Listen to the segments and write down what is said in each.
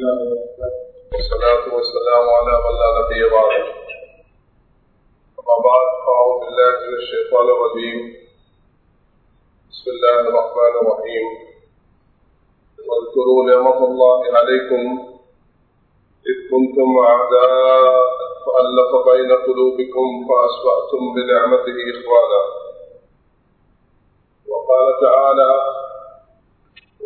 والصلاة والسلام على من لا نبي بعده. أما بعد بالله من الشيطان الرجيم. بسم الله الرحمن الرحيم. واذكروا نعمة الله عليكم. إذ كنتم أعداء فألف بين قلوبكم فأصبحتم بنعمته إخوانا. وقال تعالى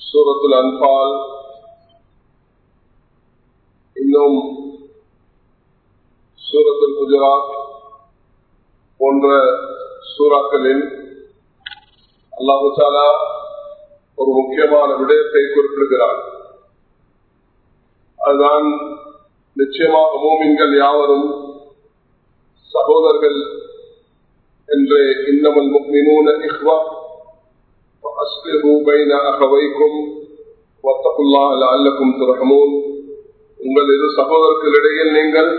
சூரத்துல் அன்பால் இன்னும் சூரத்துல் குஜராத் போன்ற சூறாக்களில் அல்லாஹு சாலா ஒரு முக்கியமான விடயத்தை குறிப்பிடுகிறார். அதுதான் நிச்சயமாக மூமின்கள் யாவரும் சகோதரர்கள் என்று இன்னமல் முக்மினூன இஹ்வா உங்கள் இரு சகோதரர்களிடையே நீங்கள்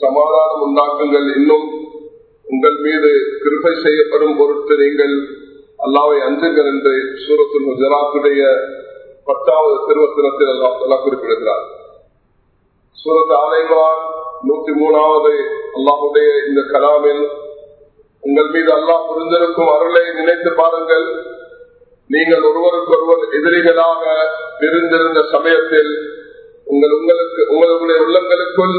சமாதானம் உண்டாக்குங்கள். இன்னும் உங்கள் மீது கிருபை செய்யப்படும் பொருட்டு நீங்கள் அல்லாவை அஞ்சுங்கள் என்று சூரத்தின் குஜராத்துடைய பத்தாவது திருவத்தினத்தில் அல்லா குறிப்பிடுகிறார். சூரத் ஆலைவான் நூத்தி மூணாவது அல்லாஹுடைய இந்த கலாமில் உங்கள் மீது அல்லாஹ் புரிந்திருக்கும் அருளை நினைத்து பாருங்கள். நீங்கள் ஒருவருக்கொருவர் எதிரிகளாக பிரிந்திருந்த சமயத்தில் உங்கள் உங்களுக்கு உங்களுடைய உள்ளங்களுக்குள்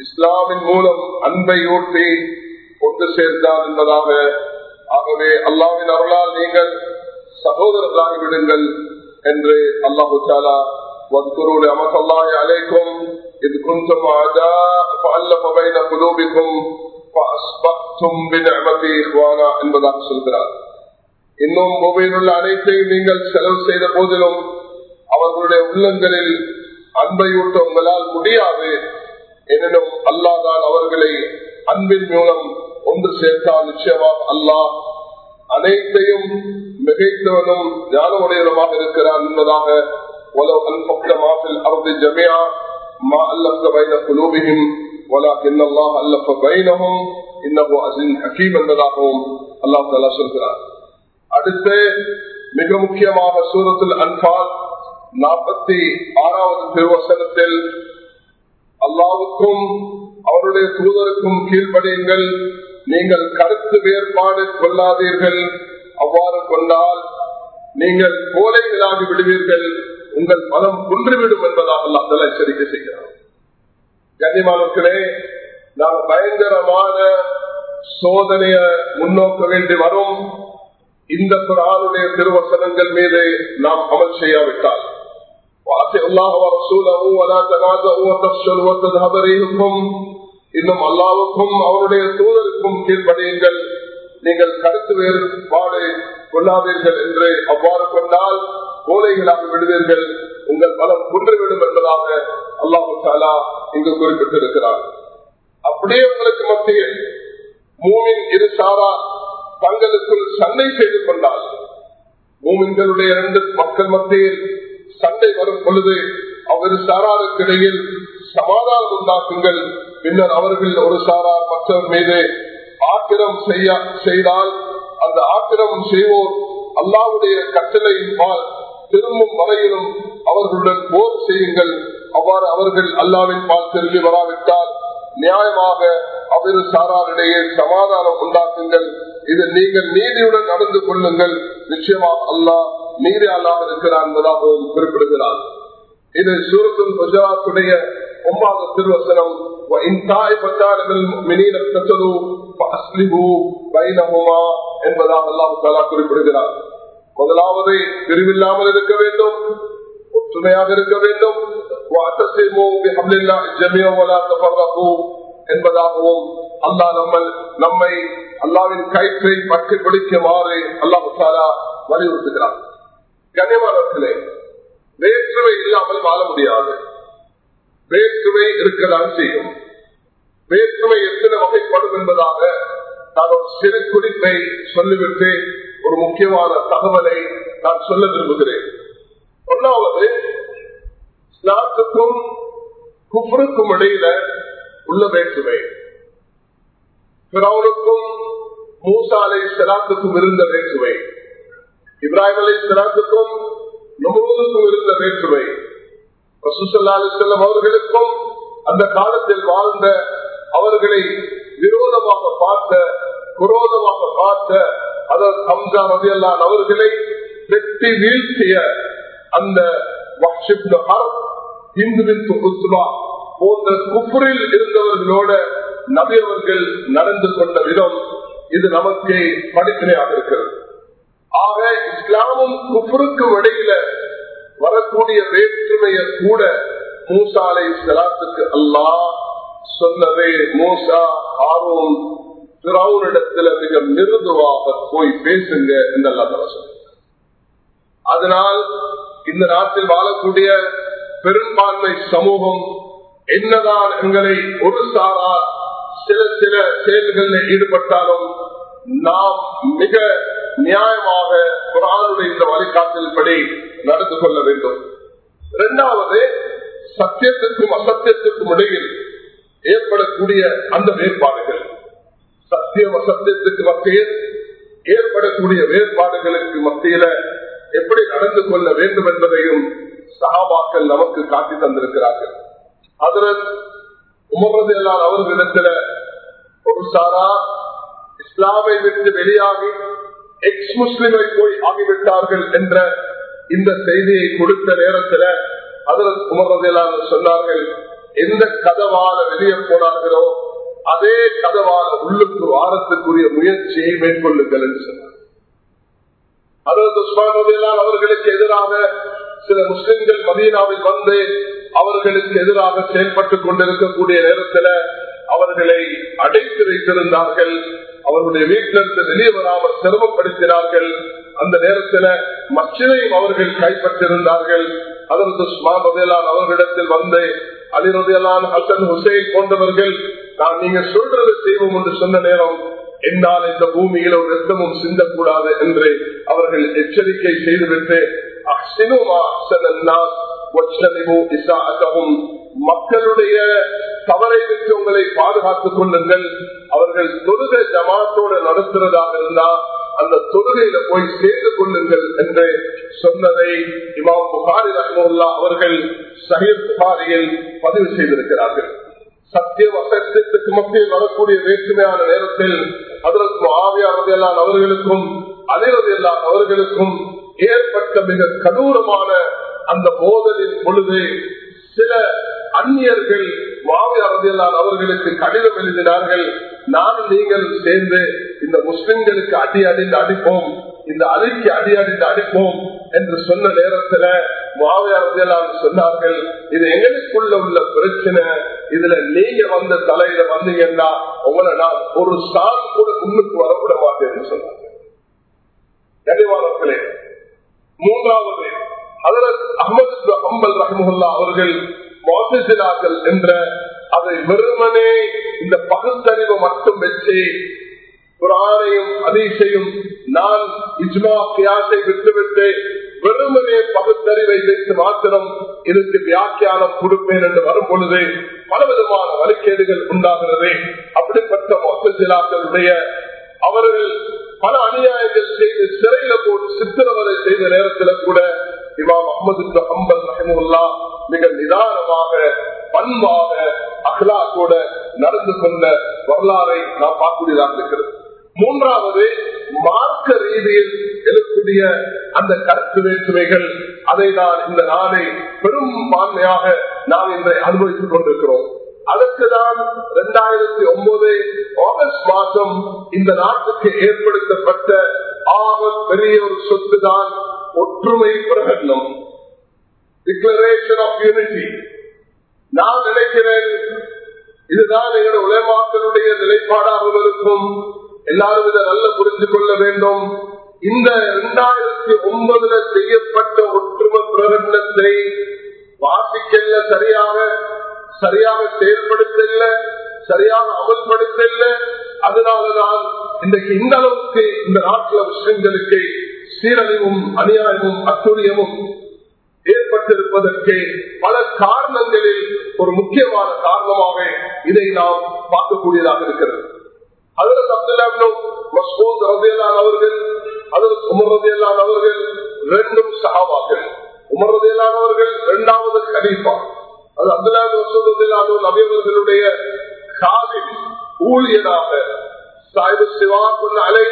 இஸ்லாமின் மூலம் அன்பை ஊட்டி கொண்டு சேர்ந்தார் என்பதாக ஆகவே அல்லாவின் அருளால் நீங்கள் சகோதரர்களாகி விடுங்கள் என்று அல்லாஹு தாலா واذكروا نعمة الله عليكم إذ كنتم أعداء فألف بين قلوبكم فأصبحتم بنعمتي إخوانا என்பதாக சொல்கிறார் இன்னும் பூமியில் உள்ள அனைத்தையும் நீங்கள் செலவு செய்த போதிலும் அவர்களுடைய உள்ளங்களில் அன்பையூட்ட உங்களால் முடியாது எனினும் அல்லாதான் அவர்களை அன்பின் மூலம் ஒன்று சேர்த்தால் நிச்சயமாக அல்லாஹ் அனைத்தையும் மிகைத்தவனும் ஞானமுடையவனுமாக இருக்கிறான் என்பதாக ولو أنفقت ما في الأرض جميعا ما ألفت بين قلوبهم ولكن الله ألف بينهم إنه عزيز حكيم என்பதாகவும் அல்லாஹ் தலா சொல்கிறார் அடுத்து மிக முக்கியமாக சூரத்தில் அன்பால் நாற்பத்தி ஆறாவது திருவசனத்தில் அல்லாவுக்கும் அவருடைய தூதருக்கும் கீழ்ப்படியுங்கள். நீங்கள் கருத்து வேறுபாடு கொள்ளாதீர்கள். அவ்வாறு கொண்டால் நீங்கள் கோலைகளாகி விடுவீர்கள். உங்கள் மனம் குன்றுவிடும் என்பதாக அல்லா எச்சரிக்கை செய்கிறார் கண்ணியமானவர்களே நாம் பயங்கரமான சோதனைய முன்னோக்க வேண்டி வரும். இந்த குரானுடைய திருவசனங்கள் மீது நாம் அமல் செய்யாவிட்டால். இன்னும் அல்லாவுக்கும் அவருடைய தூதருக்கும் கீழ்படியுங்கள் நீங்கள் கருத்து வேறுபாடு கொள்ளாதீர்கள் என்று அவ்வாறு கொண்டால் கோலைகளாக விடுவீர்கள். உங்கள் பலம் குன்றுவிடும் என்பதாக அல்லாஹு தாலா இங்கு குறிப்பிட்டிருக்கிறார். அப்படியே உங்களுக்கு மத்தியில் மூவின் இரு சாரா தங்களுக்குள் சண்டை செய்து கொண்டால் மூமின்களுடைய இரண்டு மக்கள் மத்தியில் சண்டை வரும் பொழுது அவ்விரு சாராருக்கிடையில் சமாதானம் உண்டாக்குங்கள். பின்னர் அவர்கள் ஒரு சாரார் மற்றவர் மீது ஆக்கிரம் செய்ய செய்தால் அந்த ஆக்கிரம் செய்வோர் அல்லாவுடைய கட்டளையின் பால் திரும்பும் வரையிலும் அவர்களுடன் போர் செய்யுங்கள். அவ்வாறு அவர்கள் அல்லாவின் பால் திரும்பி வராவிட்டால் நியாயமாக அவரு சாராரிடையே சமாதானம் உண்டாக்குங்கள். இது நீங்கள் நீதியுடன் நடந்து கொள்ளுங்கள். நிச்சயமாக அல்லாஹ் நீதி அல்லாஹ் இருக்கிறார் என்பதாகவும் குறிப்பிடுகிறார். இது சூரத்தின் குஜராத்துடைய ஒன்பதாவது திருவசனம். என்பதாக அல்லாஹு குறிப்பிடுகிறார். முதலாவது பிரிவில்லாமல் இருக்க வேண்டும். ஒற்றுமையாக இருக்க வேண்டும். என்பதாகவும் அல்லா நம்ம நம்மை அல்லாவின் கயிற்றை பற்றி பிடிக்குமாறு அல்லாஹு வலியுறுத்துகிறார் கனிமரத்திலே வேற்றுமை இல்லாமல் வாழ முடியாது. வேற்றுமை இருக்கதான் செய்யும். வேற்றுமை எத்தனை வகைப்படும் என்பதாக நான் ஒரு சிறு குறிப்பை சொல்லிவிட்டு ஒரு முக்கியமான தகவலை நான் சொல்ல விரும்புகிறேன். ஒன்னாவது இஸ்லாத்துக்கும் குஃபருக்கும் இடையில உள்ள வேற்றுமை பிறவுனுக்கும் மூசா அலை சிராத்துக்கும் இருந்த வேற்றுமை இப்ராஹிம் அலை சிராத்துக்கும் நுமூதுக்கும் இருந்த வேற்றுமை ரசூசல்லாலு செல்லம் அவர்களுக்கும் அந்த காலத்தில் வாழ்ந்த அவர்களை விரோதமாக பார்த்த குரோதமாக பார்த்த அதாவது ஹம்சா ரவியல்லான் அவர்களை வெட்டி வீழ்த்திய அந்த போன்ற குஃபரில் இருந்தவர்களோட நபியவர்கள் நடந்து கொண்ட விதம் இது நமக்கு படிப்பினையாக இருக்கிறது. ஆக இஸ்லாமும் குஃபருக்கும் இடையில வரக்கூடிய வேற்றுமையை கூட மூசாலை சலாத்துக்கு அல்லாஹ் சொன்னதே மூசா ஆர்வம் திராவுனிடத்துல மிக மிருதுவாக போய் பேசுங்க என்று சொன்ன அதனால் இந்த நாட்டில் வாழக்கூடிய பெரும்பான்மை சமூகம் என்னதான் எங்களை ஒரு சாரா சில சில செயல்களில் ஈடுபட்டாலும் நாம் மிக நியாயமாக குரானுடைய இந்த வழிகாட்டின்படி நடந்து கொள்ள வேண்டும். இரண்டாவது சத்தியத்திற்கும் அசத்தியத்திற்கும் இடையில் ஏற்படக்கூடிய அந்த வேறுபாடுகள். சத்தியம் அசத்தியத்துக்கு மத்தியில் ஏற்படக்கூடிய வேறுபாடுகளுக்கு மத்தியில எப்படி நடந்து கொள்ள வேண்டும் என்பதையும் சகாபாக்கள் நமக்கு காட்டி தந்திருக்கிறார்கள். அதில் உமரது அவர்களிடத்துல ஒரு சாரா இஸ்லாமை விட்டு வெளியாகி எக்ஸ் முஸ்லிமை போய் ஆகிவிட்டார்கள் என்ற இந்த செய்தியை கொடுத்த நேரத்தில் அதில் உமரது சொன்னார்கள் எந்த கதவால வெளியே போனார்களோ அதே கதவால உள்ளுக்கு வாரத்துக்குரிய முயற்சியை மேற்கொள்ளுங்கள் என்று சொன்னார். அதற்கு உஸ்மான் அவர்களுக்கு எதிராக சில முஸ்லிம்கள் மதீனாவில் வந்து அவர்களுக்கு எதிராக செயல்பட்டுக் கொண்டிருக்கக்கூடிய நேரத்தில் அவர்களை அடைத்து வைத்திருந்தார்கள். அவருடைய வீட்டிலிருந்து வெளியே வராமல் சிரமப்படுத்தினார்கள். அந்த நேரத்தில் மச்சினையும் அவர்கள் கைப்பற்றிருந்தார்கள். அதற்கு உஸ்மான் ரதையலான் அவர்களிடத்தில் வந்து அலிரதையலான் ஹசன் ஹுசைன் போன்றவர்கள் நான் நீங்க சொல்றது செய்வோம் என்று சொன்ன நேரம் என்னால் இந்த பூமியில் ஒரு ரத்தமும் சிந்தக்கூடாது என்று அவர்கள் எச்சரிக்கை செய்துவிட்டு மக்களுடைய தவறை விட்டு உங்களை பாதுகாத்துக் கொள்ளுங்கள். அவர்கள் தொழுகை ஜமாத்தோடு நடத்துறதாக இருந்தா அந்த தொழுகையில போய் சேர்ந்து கொள்ளுங்கள் என்று சொன்னதை இமாம் புகாரி ரஹமுல்லா அவர்கள் சஹீர் புகாரியில் பதிவு செய்திருக்கிறார்கள். சத்தியம் அசத்தியத்துக்கு மத்தியில் வரக்கூடிய வேற்றுமையான நேரத்தில் அதற்கு ஆவியாரதையெல்லாம் அவர்களுக்கும் அலைவதையெல்லாம் அவர்களுக்கும் ஏற்பட்ட மிக கடூரமான அந்த மோதலின் பொழுது சில அந்நியர்கள் மாவியாரதையெல்லாம் அவர்களுக்கு கடிதம் எழுதினார்கள் நான் நீங்கள் சேர்ந்து இந்த முஸ்லிம்களுக்கு அடி அடிந்து அடிப்போம் இந்த அலைக்கு அடி அடிந்து அடிப்போம் என்று சொன்ன நேரத்துல மாவியாரதையெல்லாம் சொன்னார்கள் இது எங்களுக்குள்ள உள்ள பிரச்சனை இதுல நீங்க வந்த தலையில வந்தீங்கன்னா உங்களை நான் ஒரு சால் கூட முன்னுக்கு வரக்கூட மாட்டேன்னு சொன்னாங்க. கனிவாளர்களே மூன்றாவது அதற்கு அகமது அம்பல் ரஹமுல்லா அவர்கள் மோசினார்கள் என்ற அதை வெறுமனே இந்த பகுத்தறிவு மட்டும் வச்சு குரானையும் அதிசையும் நான் இஜ்மா பியாசை விட்டுவிட்டு வெறுமனே பகுத்தறிவை வைத்து மாத்திரம் இதுக்கு வியாக்கியானம் கொடுப்பேன் என்று வரும் பொழுது பலவிதமான வழிகேடுகள் உண்டாகிறது. அப்படிப்பட்ட மொத்தசிலாக்களுடைய அவர்கள் பல அநியாயங்கள் செய்து சிறையில போட்டு சித்திரவதை செய்த நேரத்தில் கூட இமாம் அஹமது அம்பல் ரஹமுல்லா மிக நிதானமாக பண்பாக அகலாக்கோட நடந்து கொண்ட வரலாறை நாம் பார்க்கக்கூடியதாக இருக்கிறது. மூன்றாவது மார்க்க ரீதியில் எழுக்கூடிய அந்த கருத்து வேற்றுமைகள் அதை நான் இந்த நாளை பெரும்பான்மையாக நாம் இன்றை அனுபவித்துக் கொண்டிருக்கிறோம். அதற்குதான் இரண்டாயிரத்தி ஒன்பது ஆகஸ்ட் மாதம் இந்த நாட்டுக்கு ஏற்படுத்தப்பட்ட ஆக பெரிய ஒரு சொத்து தான் ஒற்றுமை பிரகடனம். டிக்ளரேஷன் ஆஃப் யூனிட்டி நான் நினைக்கிறேன் இதுதான் எங்களுடைய உலமாக்களுடைய நிலைப்பாடாகவும் இருக்கும். எல்லாரும் இதை நல்ல புரிந்து கொள்ள வேண்டும். இந்த இரண்டாயிரத்தி ஒன்பதுல செய்யப்பட்ட ஒற்றுமை பிரகடனத்தை வாசிக்கல சரியாக. சரியாக செயல்படுத்தல சரியாக அமல்படுத்தல அதனாலதான் இன்றைக்கு இந்த அளவுக்கு இந்த நாட்டில் முஸ்லிம்களுக்கு சீரழிவும் அநியாயமும் அத்துரியமும் ஏற்பட்டிருப்பதற்கு பல காரணங்களில் ஒரு முக்கியமான காரணமாக இதை நாம் பார்க்கக்கூடியதாக இருக்கிறது. அதில் அப்துல்லாவினும் மசூத் ரதையலான் அவர்கள் அதில் உமர் ரதையலான் அவர்கள் ரெண்டும் சகாபாக்கள் உமர் ரதையலான் அவர்கள் இரண்டாவது கலீஃபா. அது அப்துல்லா மசூத் ரதையலானு நபியவர்களுடைய காதில் ஊழியனாக சாய்பு சிவா அலை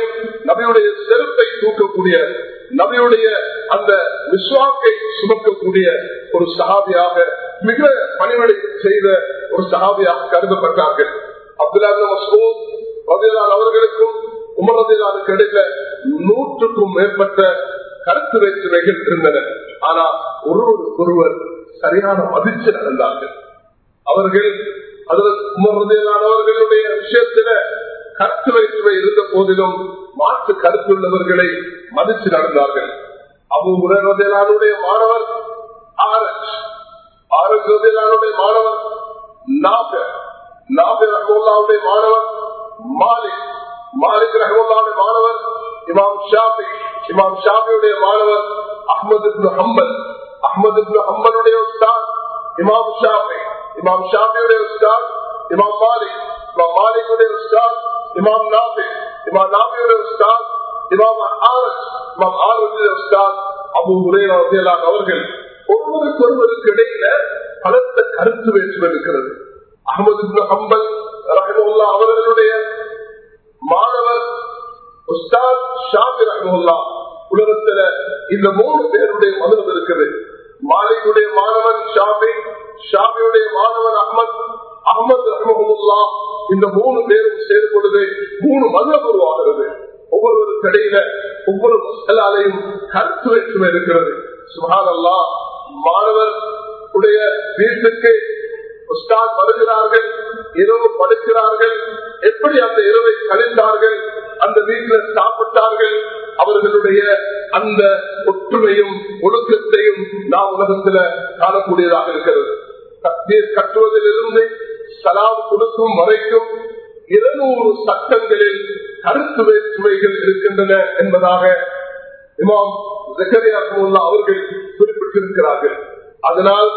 நபியுடைய செருப்பை தூக்கக்கூடிய நபியுடைய அந்த விஸ்வாக்கை சுமக்கக்கூடிய ஒரு சகாபியாக மிக பணிவடை செய்த ஒரு சகாபியாக கருதப்பட்டார்கள். அப்துல்லா மசூத் ரவிலால் அவர்களுக்கும் உமர் ரதிலானுக்கு இடையில நூற்றுக்கும் மேற்பட்ட கருத்து வேற்றுமைகள் இருந்தன. ஆனா ஒருவருக்கொருவர் சரியான மதிச்சு நடந்தார்கள் அவர்கள் அவர்களுடைய விஷயத்தில கருத்து வைத்துவை இருந்த போதிலும் மாற்று கருத்துள்ளவர்களை மதிச்சு நடந்தார்கள். அபு உரதிலானுடைய மாணவர் ஆரஞ்ச் ஆரஞ்ச் மாணவர் நாக நாக ரகோல்லாவுடைய மாணவர் மாலிக். மாலிக் ரகோல்லாவுடைய மாணவர் இமாம் ஷாபி இமாம் ஷாபியுடைய மாணவர் அஹமது ஹம்பல். அஹமது ஹம்பலுடைய உஸ்தாத் இமாம் ஷாபி இமாம் ஷாபியுடைய உஸ்தாத் இமாம் மாலிக் இமாம் மாலிக்குடைய உஸ்தாத் இமாம் நாபி இமாம் நாபியுடைய உஸ்தாத் இமாம் ஆரஜ் இமாம் ஆரஜுடைய உஸ்தாத் அபு ஹுரேரா அவர்கள் ஒருவருக்கு ஒருவருக்கு இடையில பலத்த கருத்து வேற்றுமை இருக்கிறது அகமது ஹம்பல் ரஹமுல்லா அவர்களுடைய மாணவர் உஸ்தாத் ஷாபி ரஹமுல்லா உலகத்துல இந்த மூணு பேருடைய மதம் இருக்குது மாலிக்குடைய மாணவன் ஷாபி ஷாபியுடைய மாணவன் அஹமத் அகமது ரஹமுல்லா இந்த மூணு பேரும் சேரும் பொழுது மூணு மதம் உருவாகிறது ஒவ்வொரு இடையில ஒவ்வொரு மசாலையும் கருத்து வேற்றுமை இருக்கிறது. சுகாதல்லா மாணவர் உடைய வீட்டுக்கு உஸ்தாத் வருகிறார்கள் இரவு படுக்கிறார்கள் எப்படி அந்த இரவை கழிந்தார்கள் அந்த வீட்டில் சாப்பிட்டார்கள் அவர்களுடைய அந்த ஒற்றுமையும் ஒழுக்கத்தையும் நாம் உலகத்துல காணக்கூடியதாக இருக்கிறது. தண்ணீர் கட்டுவதிலிருந்து சலாம் கொடுக்கும் வரைக்கும் இருநூறு சட்டங்களில் கருத்து வேற்றுமைகள் இருக்கின்றன என்பதாக இமாம் ஜக்கரியாக்குமுல்லா அவர்கள் குறிப்பிட்டிருக்கிறார்கள். அதனால்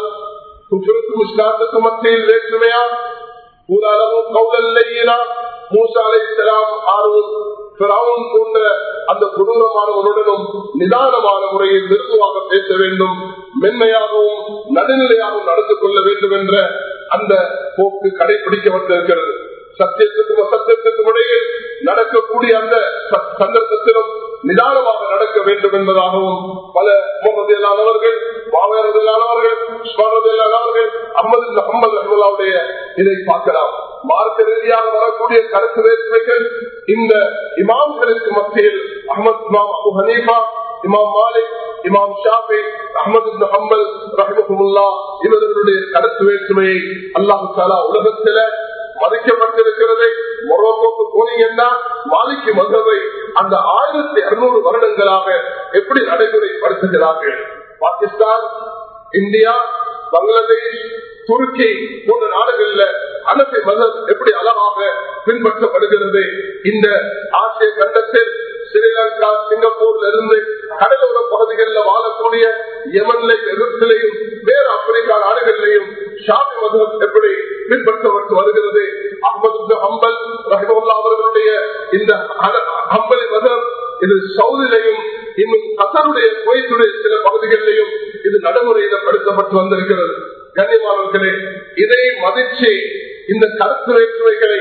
குற்றத்துக்கும் மத்தியில் வேற்றுமையா பூராளமும் கௌதல்லையினா மூசா அலை இஸ்லாம் ஆர்வம் போன்ற அந்த கொடூரமானவருடனும் நிதானமான முறையில் மிருதுவாக பேச வேண்டும். மென்மையாகவும் நடுநிலையாகவும் நடந்து கொள்ள வேண்டும் என்ற அந்த போக்கு கடைபிடிக்கப்பட்டிருக்கிறது சத்தியத்துக்கும் அசத்தியத்துக்கும் இடையே நடக்கக்கூடிய அந்த சந்தர்ப்பத்திலும் நிதானமாக நடக்க வேண்டும் என்பதாகவும் பல முகமதியலானவர்கள் பாவையரதிலானவர்கள் ஸ்வரதிலானவர்கள் அம்மது அம்மது அஹமலாவுடைய இதை பார்க்கலாம். மார்க்க ரீதியாக வரக்கூடிய கருத்து வேற்றுமைகள் இந்த இமாம்களுக்கு மத்தியில் அஹமத் இமாம் அபு ஹனீஃபா இமாம் மாலிக் இமாம் ஷாபி அஹமது ஹம்பல் ரஹமுல்லா இவர்களுடைய கருத்து வேற்றுமையை அல்லாஹு சாலா உலகத்தில மதிக்கப்பட்டிருக்கிறது மொரோக்கோக்கு போனீங்கன்னா மாலிக்கு மகவை அந்த ஆயிரத்தி இருநூறு வருடங்களாக எப்படி நடைமுறைப்படுத்துகிறார்கள்? பாகிஸ்தான் இந்தியா பங்களாதேஷ் துருக்கி போன்ற நாடுகள்ல அனபி மதம் எப்படி அளவாக பின்பற்றப்படுகிறது? இந்த ஆசிய கண்டத்தில் ஸ்ரீலங்கா சிங்கப்பூர்ல இருந்து கடலோர பகுதிகளில் வாழக்கூடிய யமன்ல எகிப்திலையும் வேறு ஆப்பிரிக்கா நாடுகளிலையும் ஷாபி மதம் எப்படி பின்பற்றப்பட்டு வருகிறது? அம்பது அம்பல் ரஹமுல்லா அவர்களுடைய இந்த அம்பலி மதம் இது சவுதிலையும் இன்னும் கத்தருடைய குவைத்துடைய சில பகுதிகளிலையும் இது நடைமுறையிடப்படுத்தப்பட்டு வந்திருக்கிறது. கண்ணியமானவர்களே இதை மதிச்சு இந்த கருத்து வேற்றுமைகளை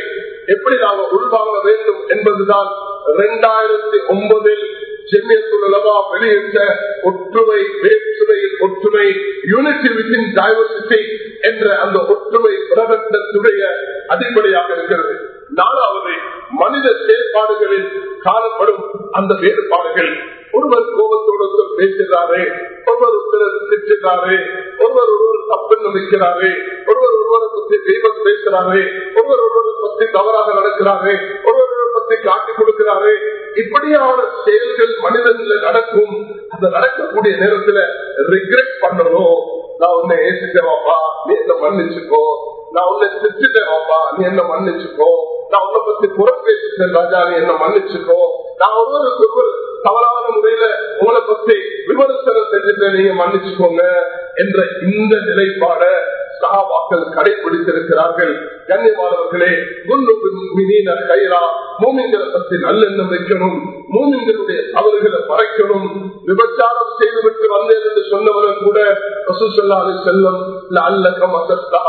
எப்படி நாங்கள் உள்வாங்க வேண்டும் என்பதுதான் இரண்டாயிரத்தி ஒன்பதில் சென்னையத்துலமா வெளியிட்ட ஒற்றுமை வேற்றுமையில் ஒற்றுமை யூனிட்டி வித்தின் டைவர்சிட்டி என்ற அந்த ஒற்றுமை பிரபந்தத்துடைய அடிப்படையாக இருக்கிறது. நாலாவது மனித செயற்பாடுகளில் காணப்படும் அந்த வேறுபாடுகள் ஒருவர் கோபத்தோடு பேசுகிறாரே ஒருவர் ஒருத்தர் திட்டுகிறாரே ஒருவர் ஒருவர் தப்பு நினைக்கிறாரே ஒருவர் ஒருவரை பற்றி தெய்வம் பேசுகிறாரே ஒருவர் ஒருவரை பற்றி தவறாக நடக்கிறாரே ஒருவர் பற்றி காட்டிக் கொடுக்கிறாரே. இப்படியான செயல்கள் மனிதன்ல நடக்கும். அந்த நடக்கக்கூடிய நேரத்துல ரிக்ரெட் பண்ணணும். நான் உன்னை ஏசிட்டேன்ப்பா நீ என்ன மன்னிச்சுக்கோ. நான் உன்னை திட்டுட்டேன் வாப்பா நீ என்ன மன்னிச்சுக்கோ. நான் உன்னை பத்தி புறம் பேசிட்டேன் ராஜா நீ என்ன மன்னிச்சுக்கோ. நான் ஒருவருக்கு ஒருவர் தவறான முறையில உங்களை பத்தி விமர்சனம் செஞ்சுட்டு நீங்க மன்னிச்சுக்கோங்க என்ற இந்த நிலைப்பாட சகாபாக்கள் கடைபிடித்திருக்கிறார்கள். கண்ணியமானவர்களே கைரா மூமிங்களை பற்றி நல்லெண்ணம் வைக்கணும். மூமின்களுடைய அவர்களை மறைக்கணும். விபச்சாரம் செய்துவிட்டு வந்தேன் என்று சொன்னவர்கள் கூட ரசூசல்லாது செல்வம் அல்ல அசத்தா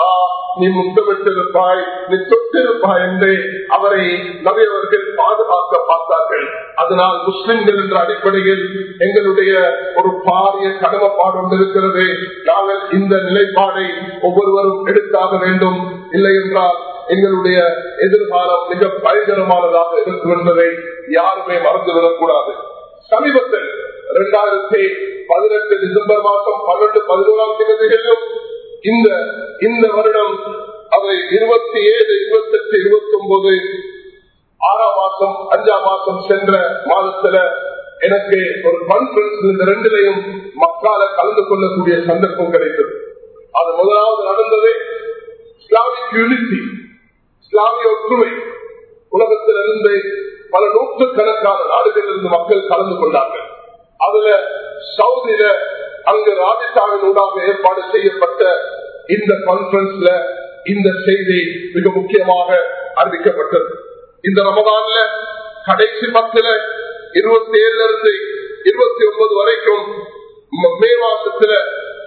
நீ முத்தமிட்டிருப்பாய் நீ தொட்டிருப்பாய் என்று அவரை நவியவர்கள் பாதுகாக்க பார்த்தார்கள். அதனால் முஸ்லிம்கள் என்ற அடிப்படையில் எங்களுடைய ஒரு பாரிய கடமைப்பாடு ஒன்று இருக்கிறது. நாங்கள் இந்த நிலைப்பாடை ஒவ்வொருவரும் எடுத்தாக வேண்டும். இல்லை என்றால் எங்களுடைய எதிர்காலம் மிக பயங்கரமானதாக இருக்கும் என்பதை யாருமே மறந்துவிடக் கூடாது சமீபத்தில் இரண்டாயிரத்தி பதினெட்டு டிசம்பர் மாதம் பன்னெண்டு பதினோராம் தேதிகளிலும் இந்த இந்த வருடம் அவை இருபத்தி ஏழு இருபத்தி எட்டு இருபத்தி ஒன்பது ஆறாம் மாசம் அஞ்சாம் மாசம் சென்ற மாதத்துல எனக்கு ஒரு கான்பரன்ஸ் இந்த ரெண்டிலையும் மக்கால கலந்து கொள்ளக்கூடிய சந்தர்ப்பம் கிடைத்தது. அது முதலாவது நடந்தது. இஸ்லாமிக் யூனிட்டி இஸ்லாமிய ஒற்றுமை உலகத்திலிருந்து பல நூற்றுக்கணக்கான நாடுகளில் இருந்து மக்கள் கலந்து கொண்டார்கள். அதுல சவுதியில அங்கு ராஜஸ்தானின் ஊடாக ஏற்பாடு செய்யப்பட்ட இந்த கான்பரன்ஸ்ல இந்த செய்தி மிக முக்கியமாக அறிவிக்கப்பட்டது. இந்த ரமதான்ல கடைசி பத்துல இருபத்தி ஏழுல இருந்து இருபத்தி ஒன்பது வரைக்கும் மே மாசத்துல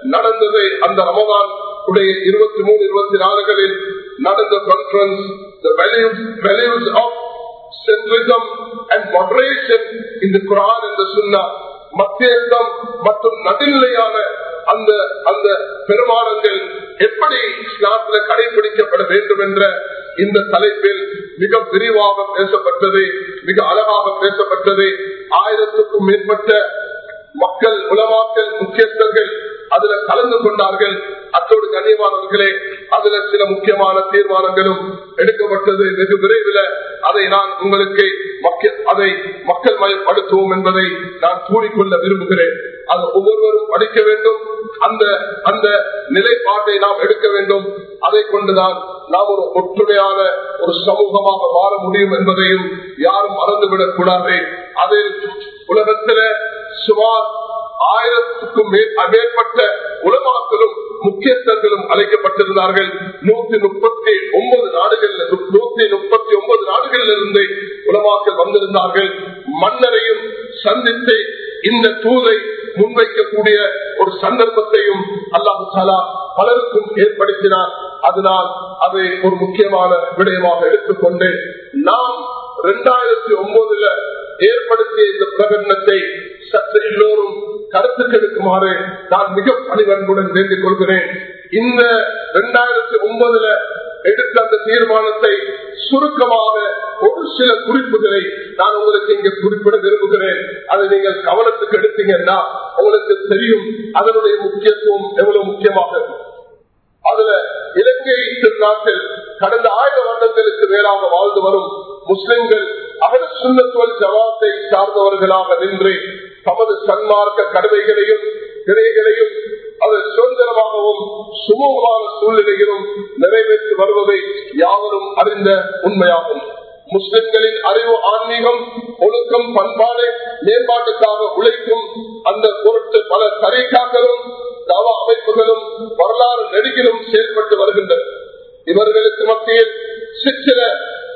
நடந்தது அந்த ரமதான் உடைய இருபத்தி மூணு இருபத்தி நாலுகளில் நடந்த கான்பரன்ஸ் ஆஃப் அண்ட் மாடரேஷன் இந்த குரான் என்று சொன்னார் மத்தியஸ்தம் மற்றும் நடுநிலையான அந்த அந்த பெருமானங்கள் எப்படி இஸ்லாத்தில் கடைபிடிக்கப்பட வேண்டும் என்ற இந்த தலைப்பில் மிக விரிவாக பேசப்பட்டது மிக அழகாக பேசப்பட்டது. ஆயிரத்துக்கும் மேற்பட்ட மக்கள் உலமாக்கள் முக்கியஸ்தர்கள் அதுல கலந்து கொண்டார்கள். அத்தோடு கண்ணியமானவர்களே அதுல சில முக்கியமான தீர்மானங்களும் எடுக்கப்பட்டது. வெகு விரைவில் அதை நான் உங்களுக்கு அதை மக்கள் மயப்படுத்துவோம் என்பதை நான் கூறிக்கொள்ள விரும்புகிறேன். அது ஒவ்வொருவரும் படிக்க வேண்டும். அந்த அந்த நிலைப்பாட்டை நாம் எடுக்க வேண்டும். அதை கொண்டுதான் நாம் ஒரு ஒற்றுமையான ஒரு சமூகமாக மாற முடியும் என்பதையும் யாரும் மறந்துவிடக் கூடாது அதில் உலகத்தில் சுமார் ஆயிரத்துக்கும் மேற்பட்ட உலமாக்களும் முக்கியஸ்தர்களும் அழைக்கப்பட்டிருந்தார்கள். நூத்தி முப்பத்தி ஒன்பது நாடுகள் நூத்தி முப்பத்தி ஒன்பது நாடுகளில் இருந்து உலமாக்கள் வந்திருந்தார்கள். மன்னரையும் சந்தித்து இந்த தூதை முன்வைக்கக்கூடிய ஒரு சந்தர்ப்பத்தையும் அல்லாஹு சாலா பலருக்கும் ஏற்படுத்தினார். அதனால் அதை ஒரு முக்கியமான விடயமாக எடுத்துக்கொண்டு நாம் இரண்டாயிரத்தி ஒன்பதுல ஏற்படுத்திய இந்த பிரகடனத்தை சற்று எல்லோரும் கருத்துக்கெடுக்குமாறு நான் மிக பணிவன்புடன் வேண்டிக் கொள்கிறேன். இந்த இரண்டாயிரத்தி ஒன்பதுல எடுத்த அந்த தீர்மானத்தை சுருக்கமாக ஒரு சில குறிப்புகளை நான் உங்களுக்கு இங்க குறிப்பிட விரும்புகிறேன். அதை நீங்கள் கவனத்துக்கு எடுத்தீங்கன்னா உங்களுக்கு தெரியும் அதனுடைய முக்கியத்துவம் எவ்வளவு முக்கியமாக இருக்கும். அதுல இலங்கை நாட்டில் கடந்த ஆயிரம் வருடங்களுக்கு மேலாக வாழ்ந்து வரும் முஸ்லிம்கள் அவர் சுண்ணத்துவல் ஜவாத்தை சார்ந்தவர்களாக நின்று தமது சன்மார்க்க கடமைகளையும் திரைகளையும் அது சுதந்திரமாகவும் சுமூகமான சூழ்நிலையிலும் நிறைவேற்றி வருவதை யாவரும் அறிந்த உண்மையாகும். முஸ்லிம்களின் அறிவு ஆன்மீகம் ஒழுக்கம் பண்பாடு மேம்பாட்டுக்காக உழைக்கும் அந்த பொருட்டு பல தரீக்காக்களும் தவ அமைப்புகளும் வரலாறு நெடுகிலும் செயல்பட்டு வருகின்றன. இவர்களுக்கு மத்தியில் சிற்சில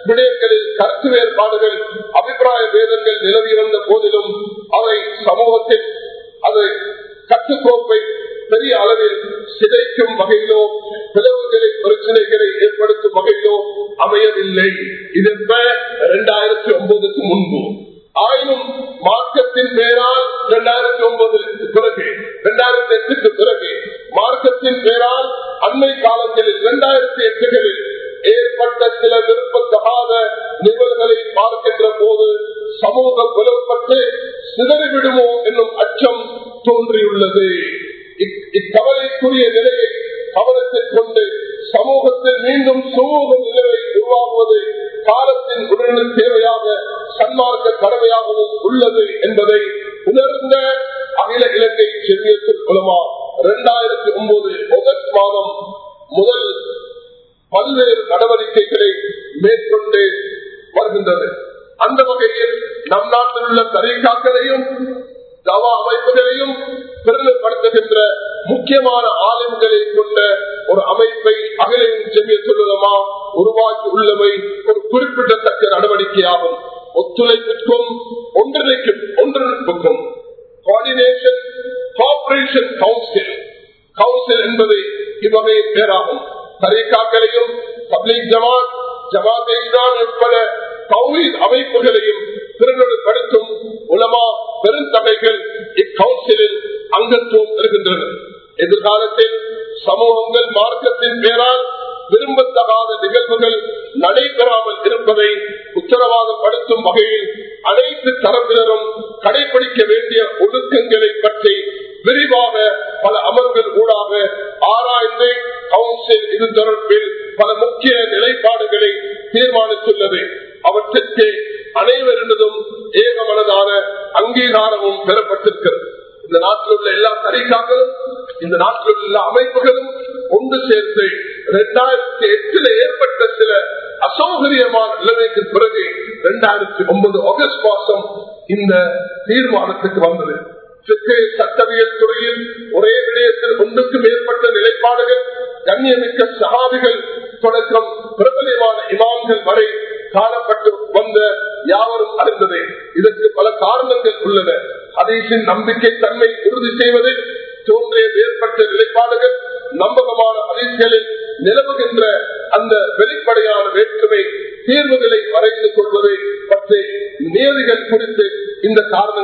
விடயங்களில் கருத்து வேறுபாடுகள் அபிப்பிராய வேதங்கள் நிலவி வந்த போதிலும் அவை சமூகத்தில் அது கட்டுக்கோப்பை பெரிய அளவில் சிதைக்கும் வகையிலோ பிளவுகளை பிரச்சனைகளை ஏற்படுத்தும் வகையிலோ அமையவில்லை. இது இரண்டாயிரத்தி ஒன்பதுக்கு முன்பு. ஆயினும் மார்க்கத்தின் பேரால் இரண்டாயிரத்தி ஒன்பதுக்கு பிறகு இரண்டாயிரத்தி எட்டுக்கு பிறகு மார்க்கத்தின் பேரால் அண்மை காலங்களில் இரண்டாயிரத்தி தோன்றியுள்ளது இக்கவலைக்குரிய நிலையை கவனத்தில் கொண்டு சமூகத்தில் மீண்டும் சமூக நிலையை உருவாகுவது காலத்தின் உடனடி தேவையாக சன்மார்க்க கடமையாகவும் உள்ளது. உத்தரவாதப்படுத்தும் அனைத்து தரப்பினரும் கடைபிடிக்க வேண்டிய ஒழுக்கங்களை பற்றி விரிவாக பல அமர்வுகள் ஊடாக ஆராய்ந்து கவுன்சில் இது தொடர்பில் பல முக்கிய நிலைப்பாடுகளை தீர்மானித்துள்ளது அவற்றிற்கு அனைவரினதும் ஏகமனதான அங்கீகாரமும் பெறப்பட்டிருக்கிறது இந்த நாட்டில் உள்ள எல்லா தரிகாக்களும் இந்த நாட்டில் உள்ள அமைப்புகளும் ஒன்று சேர்த்து இரண்டாயிரத்தி எட்டில் ஏற்பட்ட சில அசௌகரியமான நிலைமைக்கு பிறகு ஒன்பது ஆகஸ்ட் மாசம் இந்த தீர்மானத்துக்கு வந்தது. சட்டவியல் துறையில் ஒரே விடயத்தில் ஒன்றுக்கு மேற்பட்ட நிலைப்பாடுகள் கண்ணியமிக்க சகாபிகள் தொடக்கம் பிரபலமான இமாம்கள் வரை காணப்பட்டு வந்த யாவரும் அறிந்தது. இதற்கு பல காரணங்கள் உள்ளன. அதேசின் நம்பிக்கை தன்மை உறுதி செய்வது தோன்றிய மேற்பட்ட நிலைப்பாடுகள் நம்பகமான அதிர்ச்சிகளில்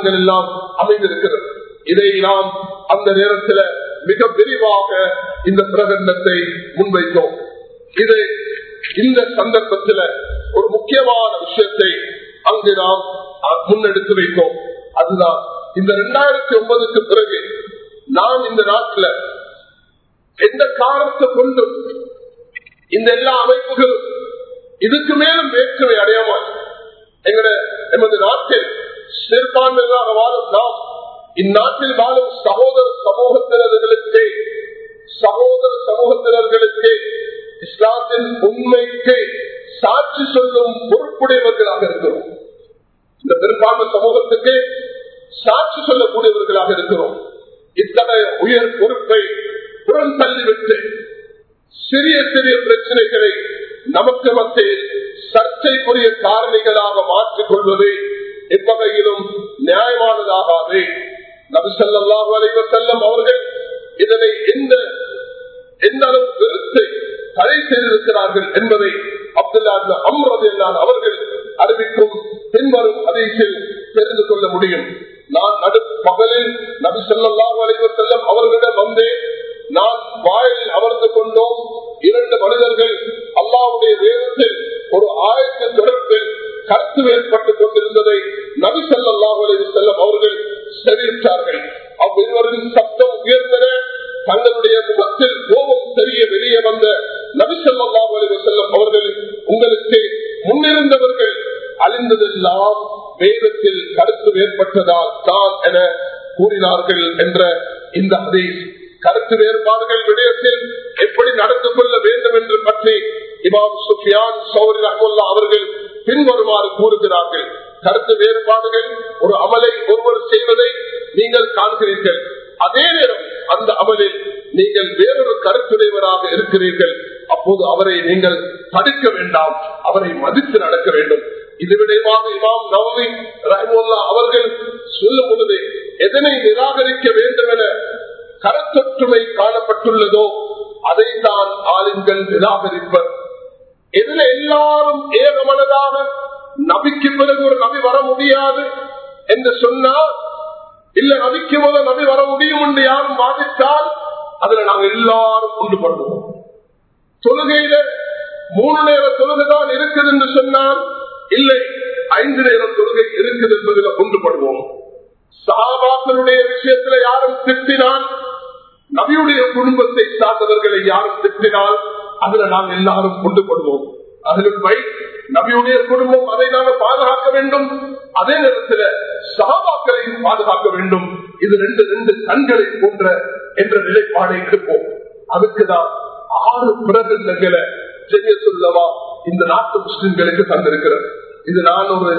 இந்த எல்லாம் அமைந்திருக்கிறது. இதை நாம் அந்த நேரத்தில் மிக விரிவாக இந்த பிரகடனத்தை முன்வைத்தோம். இது இந்த சந்தர்ப்பத்தில் ஒரு முக்கியமான விஷயத்தை அங்கு நாம் முன்னெடுத்து வைத்தோம். அதுதான் இந்த இரண்டாயிரத்தி ஒன்பதுக்கு பிறகு நாம் இந்த நாட்டில் எந்த காரணத்தை கொண்டும் இந்த எல்லா அமைப்புகளும் இதுக்கு மேலும் வேற்றுமை அடையாமல் எங்கட எமது நாட்டில் சிறுபான்மையாக வாழும் நாம் இந்நாட்டில் வாழும் சகோதர சமூகத்தினர்களுக்கு சகோதர சமூகத்தினர்களுக்கு இஸ்லாத்தின் உண்மைக்கு சாட்சி சொல்லும் பொறுப்புடையவர்களாக இருக்கிறோம். இந்த பெரும்பான்மை சமூகத்துக்கு சாட்சி சொல்லக்கூடியவர்களாக இருக்கிறோம். இத்தகைய உயர் பொறுப்பை புறம் தள்ளிவிட்டு சிறிய சிறிய பிரச்சனைகளை நமக்கு மத்தியில் சர்ச்சைக்குரிய காரணிகளாக மாற்றிக் கொள்வது எவ்வகையிலும் நியாயமானதாகாது. நபிசல்லாஹு அலைவர் செல்லம் அவர்கள் இதனை எந்த எந்த அளவு வெறுத்து தடை செய்திருக்கிறார்கள் என்பதை அப்துல்லா அம்ரது அவர்கள் அறிவிக்கும் பின்வரும் அதிசில் தெரிந்து கொள்ள முடியும். நான் நடு பகலில் நபி சொல்லாஹு அலைவர் செல்லம் அவர்களிடம் வந்தேன் நான் வாயிலில் அமர்ந்து கொண்டோம். இரண்டு மனிதர்கள் அல்லாவுடைய வேதத்தில் ஒரு ஆயத்தின் தொடர்பில் கருத்து வேறுபட்டுக் கொண்டிருந்ததை நபி சொல்லாஹு செல்லம் அவர்கள் தெரிவித்தார்கள். அவ்விருவரின் சப்தம் உயர்ந்தன. தங்களுடைய முகத்தில் கோபம் தெரிய வெளியே வந்த நபிசல்லாஹு அலைவர் செல்லம் அவர்கள் உங்களுக்கு முன்னிருந்தவர்கள் அழிந்ததெல்லாம் வேதத்தில் கருத்து வேறுபட்டதால் தான் என கூறினார்கள் என்ற இந்த அதை கருத்து வேறுபாடுகள் விடயத்தில் எப்படி நடந்து கொள்ள வேண்டும் என்று பற்றி இமாம் சுஃபியான் சௌரி ரஹமுல்லா அவர்கள் பின்வருமாறு கூறுகிறார்கள். கருத்து வேறுபாடுகள் ஒரு அமலை ஒருவர் செய்வதை நீங்கள் காண்கிறீர்கள். அதே நேரம் அந்த அமலில் நீங்கள் வேறொரு கருத்துடையவராக இருக்கிறீர்கள். அப்போது அவரை நீங்கள் தடுக்க வேண்டாம். அவரை மதித்து நடக்க வேண்டும். இது விடயமாக இமாம் நவமி ரஹமுல்லா அவர்கள் சொல்லும் பொழுது எதனை நிராகரிக்க வேண்டும் என கருத்தொற்றுமை காணப்பட்டுள்ளதோ அதைத்தான் ஆளுங்கள் நிராகரிப்பர். எதுல எல்லாரும் ஏகமனதாக நபிக்கு பிறகு ஒரு நபி வர முடியாது என்று சொன்னால் இல்ல நபிக்கு முதல் நபி வர முடியும் என்று யாரும் பாதித்தால் அதுல நாங்க எல்லாரும் கொண்டு பண்ணுவோம் தொழுகையில மூணு நேர தொழுகைதான் இருக்குது என்று சொன்னால் இல்லை ஐந்து நேர தொழுகை இருக்குது என்பதில் ஒன்றுபடுவோம். சகாபாக்களுடைய விஷயத்துல யாரும் திட்டினால் நபியுடைய குடும்பத்தை சார்ந்தவர்களை யாரும் திட்டினால் அதுல நாம் எல்லாரும் கொண்டுபடுவோம் அதில் பை நபியுடைய குடும்பம் அதை நாம பாதுகாக்க வேண்டும். அதே நேரத்தில் சகாபாக்களையும் பாதுகாக்க வேண்டும். இது ரெண்டு ரெண்டு கண்களை போன்ற என்ற நிலைப்பாடை எடுப்போம். அதுக்குதான் ஆறு பிரதிநிதிகளை செய்ய சொல்லவா இந்த நாட்டு முஸ்லிம்களுக்கு தந்திருக்கிறது இது நான் ஒரு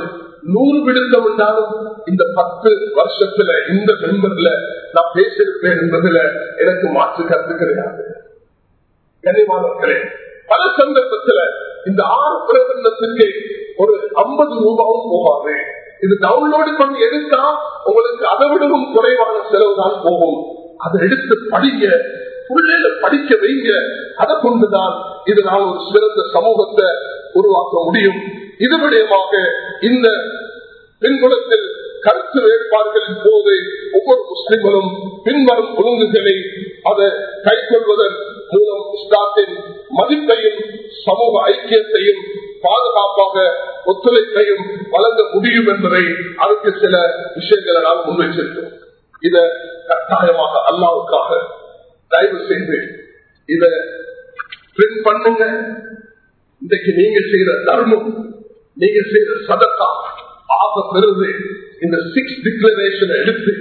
நூறு விடுத்தம் என்றாலும் இந்த பத்து வருஷத்துல இந்த மெம்பர்ல நான் பேசியிருப்பேன் என்பதுல எனக்கு மாற்று கருத்து கிடையாது கனிவானவர்களே பல சந்தர்ப்பத்துல இந்த ஆறு பிரகடனத்துக்கு ஒரு ஐம்பது ரூபாவும் போகாது இது டவுன்லோடு பண்ணி எடுத்தா உங்களுக்கு அதை விடவும் குறைவான செலவு தான் போகும். அதை எடுத்து படிங்க பிள்ளைல படிக்க வைங்க. அதை கொண்டுதான் இதனால் ஒரு சிறந்த சமூகத்தை உருவாக்க முடியும். இது விடயமாக இந்த பின்புலத்தில் கருத்து வேட்பாடுகளின் போது ஒவ்வொரு முஸ்லிம்களும் பின்வரும் ஒழுங்குகளை அதை கைக்கொள்வதன் மூலம் இஸ்லாத்தின் மதிப்பையும் சமூக ஐக்கியத்தையும் பாதுகாப்பாக ஒத்துழைப்பையும் வழங்க முடியும் என்பதை அதுக்கு சில விஷயங்களை நாம் முன்வைச்சிருக்கோம் இத கட்டாயமாக அல்லாவுக்காக தயவு செய்து இத பிரிண்ட் பண்ணுங்க. இன்றைக்கு நீங்க செய்யற தர்மம் நீங்க செய்யற சதத்தா ஆக பெறுது. இந்த சிக்ஸ் டிக்ளரேஷன் எடுத்து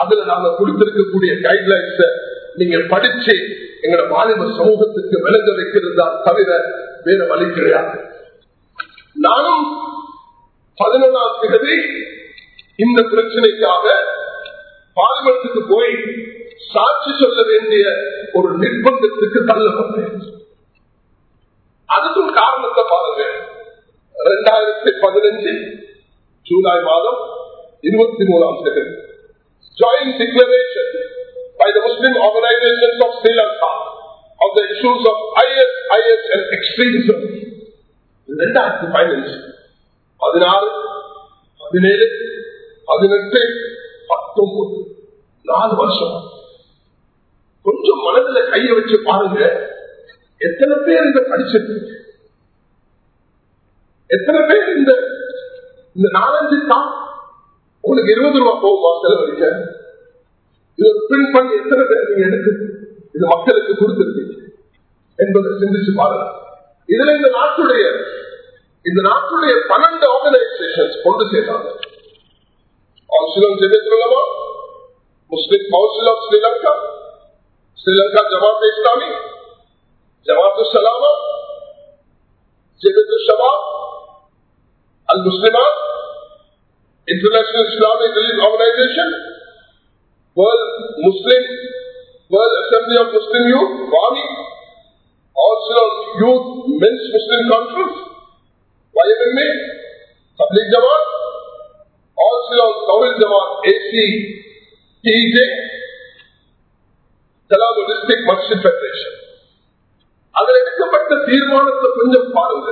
அதுல நாங்க கொடுத்திருக்கக்கூடிய கைட்லைன்ஸ நீங்க படிச்சு எங்களோட மாநில சமூகத்துக்கு விளங்க வைக்கிறது தவிர வேற வழி கிடையாது. நானும் பதினொன்றாம் தேதி இந்த பிரச்சனைக்காக பார்லிமெண்ட்டுக்கு போய் சாட்சி சொல்ல வேண்டிய ஒரு நிர்பந்தத்துக்கு தள்ளப்பட்டேன். அதுக்கும் காரணத்தை பாருங்க. ரெண்டாயிரத்தி பதினஞ்சு ஜூலை மாதம் இருபத்தி மூணாம் second joint declaration by the Muslim organizations of Sri Lanka of the issues of IS, IS and extremism. ரெண்டாயிரத்தி பதினஞ்சு பதினாறு பதினேழு பதினெட்டு பத்தொன்பது நாலு வருஷம். கொஞ்சம் மனதுல கைய வச்சு பாருங்க. எத்தனை பேர் இதை படிச்சிருக்கு எத்தனை பேர் இந்த இந்த நாலஞ்சு தான் உங்களுக்கு இருபது ரூபாய் போகுமா செலவழிக்க இது ஒரு பிரிண்ட் பண்ணி எத்தனை பேர் நீங்க எடுத்து இது மக்களுக்கு கொடுத்திருக்கீங்க என்பதை சிந்திச்சு பாருங்க. இதுல இந்த நாட்டுடைய இந்த நாட்டுடைய பன்னெண்டு ஆர்கனைசேஷன் கொண்டு சேர்ந்தாங்க council Jamiyyathul Ulama Muslim council of Sri Lanka Sri Lanka Jamaat Islami Jamathu Salama Jamiyyathu ஷபா அல் முஸ்லிமா International Islamic Relief Organisation World Muslim, World Assembly of Muslim Youth, WAMI, also Youth Men's Muslim Conference, YMMA, Tabligh Jamaat, also Tawil Jamaat, AC, TJ, Talabu District Masjid Federation. அதில் எடுக்கப்பட்ட தீர்மானத்தை கொஞ்சம் பாருங்க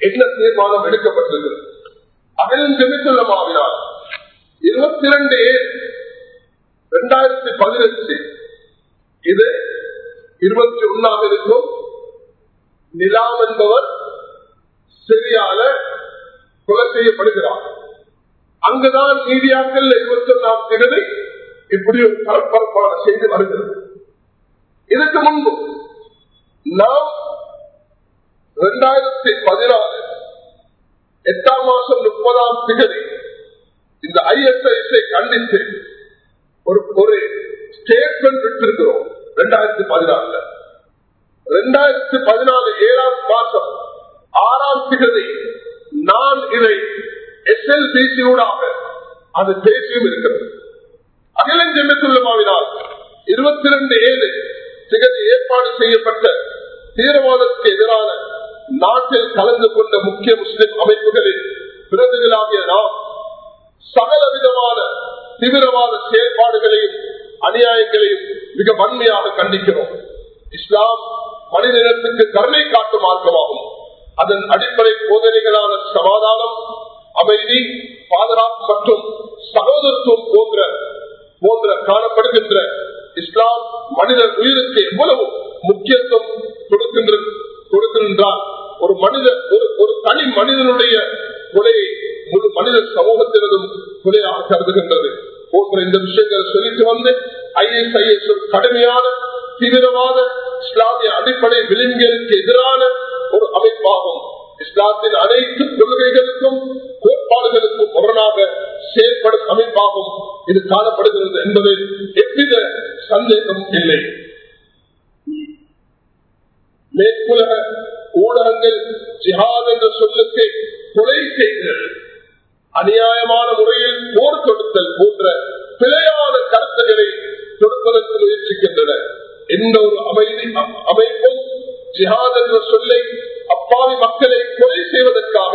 என்ன தீர்மானம் எடுக்கப்பட்டிருக்கிறது அதில் ஜெமித்துள்ளமாவினால் இருபத்தி ரெண்டு ரெண்டாயிரத்தி பதினெட்டு இது இருபத்தி ஒன்னாக இருக்கும் நிலாம் என்பவர் சிறியால கொலை செய்யப்படுகிறார். அங்குதான் மீடியாக்கள் இருபத்தி ஒன்றாம் தேதி இப்படி ஒரு பரபரப்பான செய்தி வருகிறது. இதற்கு முன்பு நாம் இரண்டாயிரத்தி பதினாறு எட்டாம் மாசம் முப்பதாம் திகதி இந்த ஐஎஸ்ஐஎஸ்ஐ கண்டித்து ஒரு ஒரு ஸ்டேட்மெண்ட் விட்டிருக்கிறோம். ரெண்டாயிரத்தி பதினாலுல ரெண்டாயிரத்தி பதினாலு ஏழாம் மாசம் ஆறாம் திகதி நான் இதை எஸ்எல்பிசியூடாக அது பேசியும் இருக்கிறது. அகில ஜெமித்துள்ளமாவினால் இருபத்தி ரெண்டு ஏழு திகதி ஏற்பாடு செய்யப்பட்ட தீவிரவாதத்துக்கு எதிரான நாட்டில் கலந்து கொண்ட முக்கிய முஸ்லிம் அமைப்புகளில் பிரதிகளாகிய நாம் சகல விதமான தீவிரவாத செயல்பாடுகளையும் அநியாயங்களையும் மிக வன்மையாக கண்டிக்கிறோம். இஸ்லாம் மனிதனத்துக்கு கருணை காட்டும் மார்க்கமாகும். அதன் அடிப்படை போதனைகளான சமாதானம் அமைதி பாதுகாப்பு மற்றும் சகோதரத்துவம் போன்ற போன்ற காணப்படுகின்ற இஸ்லாம் மனிதன் உயிருக்கு எவ்வளவு முக்கியத்துவம் கொடுக்கின்ற கொடுக்கின்றார் ஒரு மனித ஒரு ஒரு தனி மனிதனுடைய கொலையை ஒரு மனித சமூகத்தினதும் கொலையாக கருதுகின்றது. போன்ற இந்த விஷயங்களை சொல்லிட்டு வந்து ஐஎஸ்ஐஎஸ் ஒரு கடுமையான தீவிரவாத இஸ்லாமிய அடிப்படை விளிம்பியலுக்கு எதிரான ஒரு அமைப்பாகும். இஸ்லாத்தின் அனைத்து கொள்கைகளுக்கும் கோட்பாடுகளுக்கும் முரணாக செயல்படும் அமைப்பாகும். இது காணப்படுகிறது என்பது எவ்வித சந்தேகம் இல்லை. மேற்குலக ஊடகங்கள் ஜிஹாத் என்ற சொல்லுக்கு கொலை செய்தல் அநியாயமான முறையில் போர் தொடுத்தல் போன்ற பிழையான கருத்துக்களை தொடுப்பதற்கு முயற்சிக்கின்றன. எந்த ஒரு அமைதி அமைப்பும் ஜிஹாத் என்ற சொல்லை அப்பாவி மக்களை கொலை செய்வதற்காக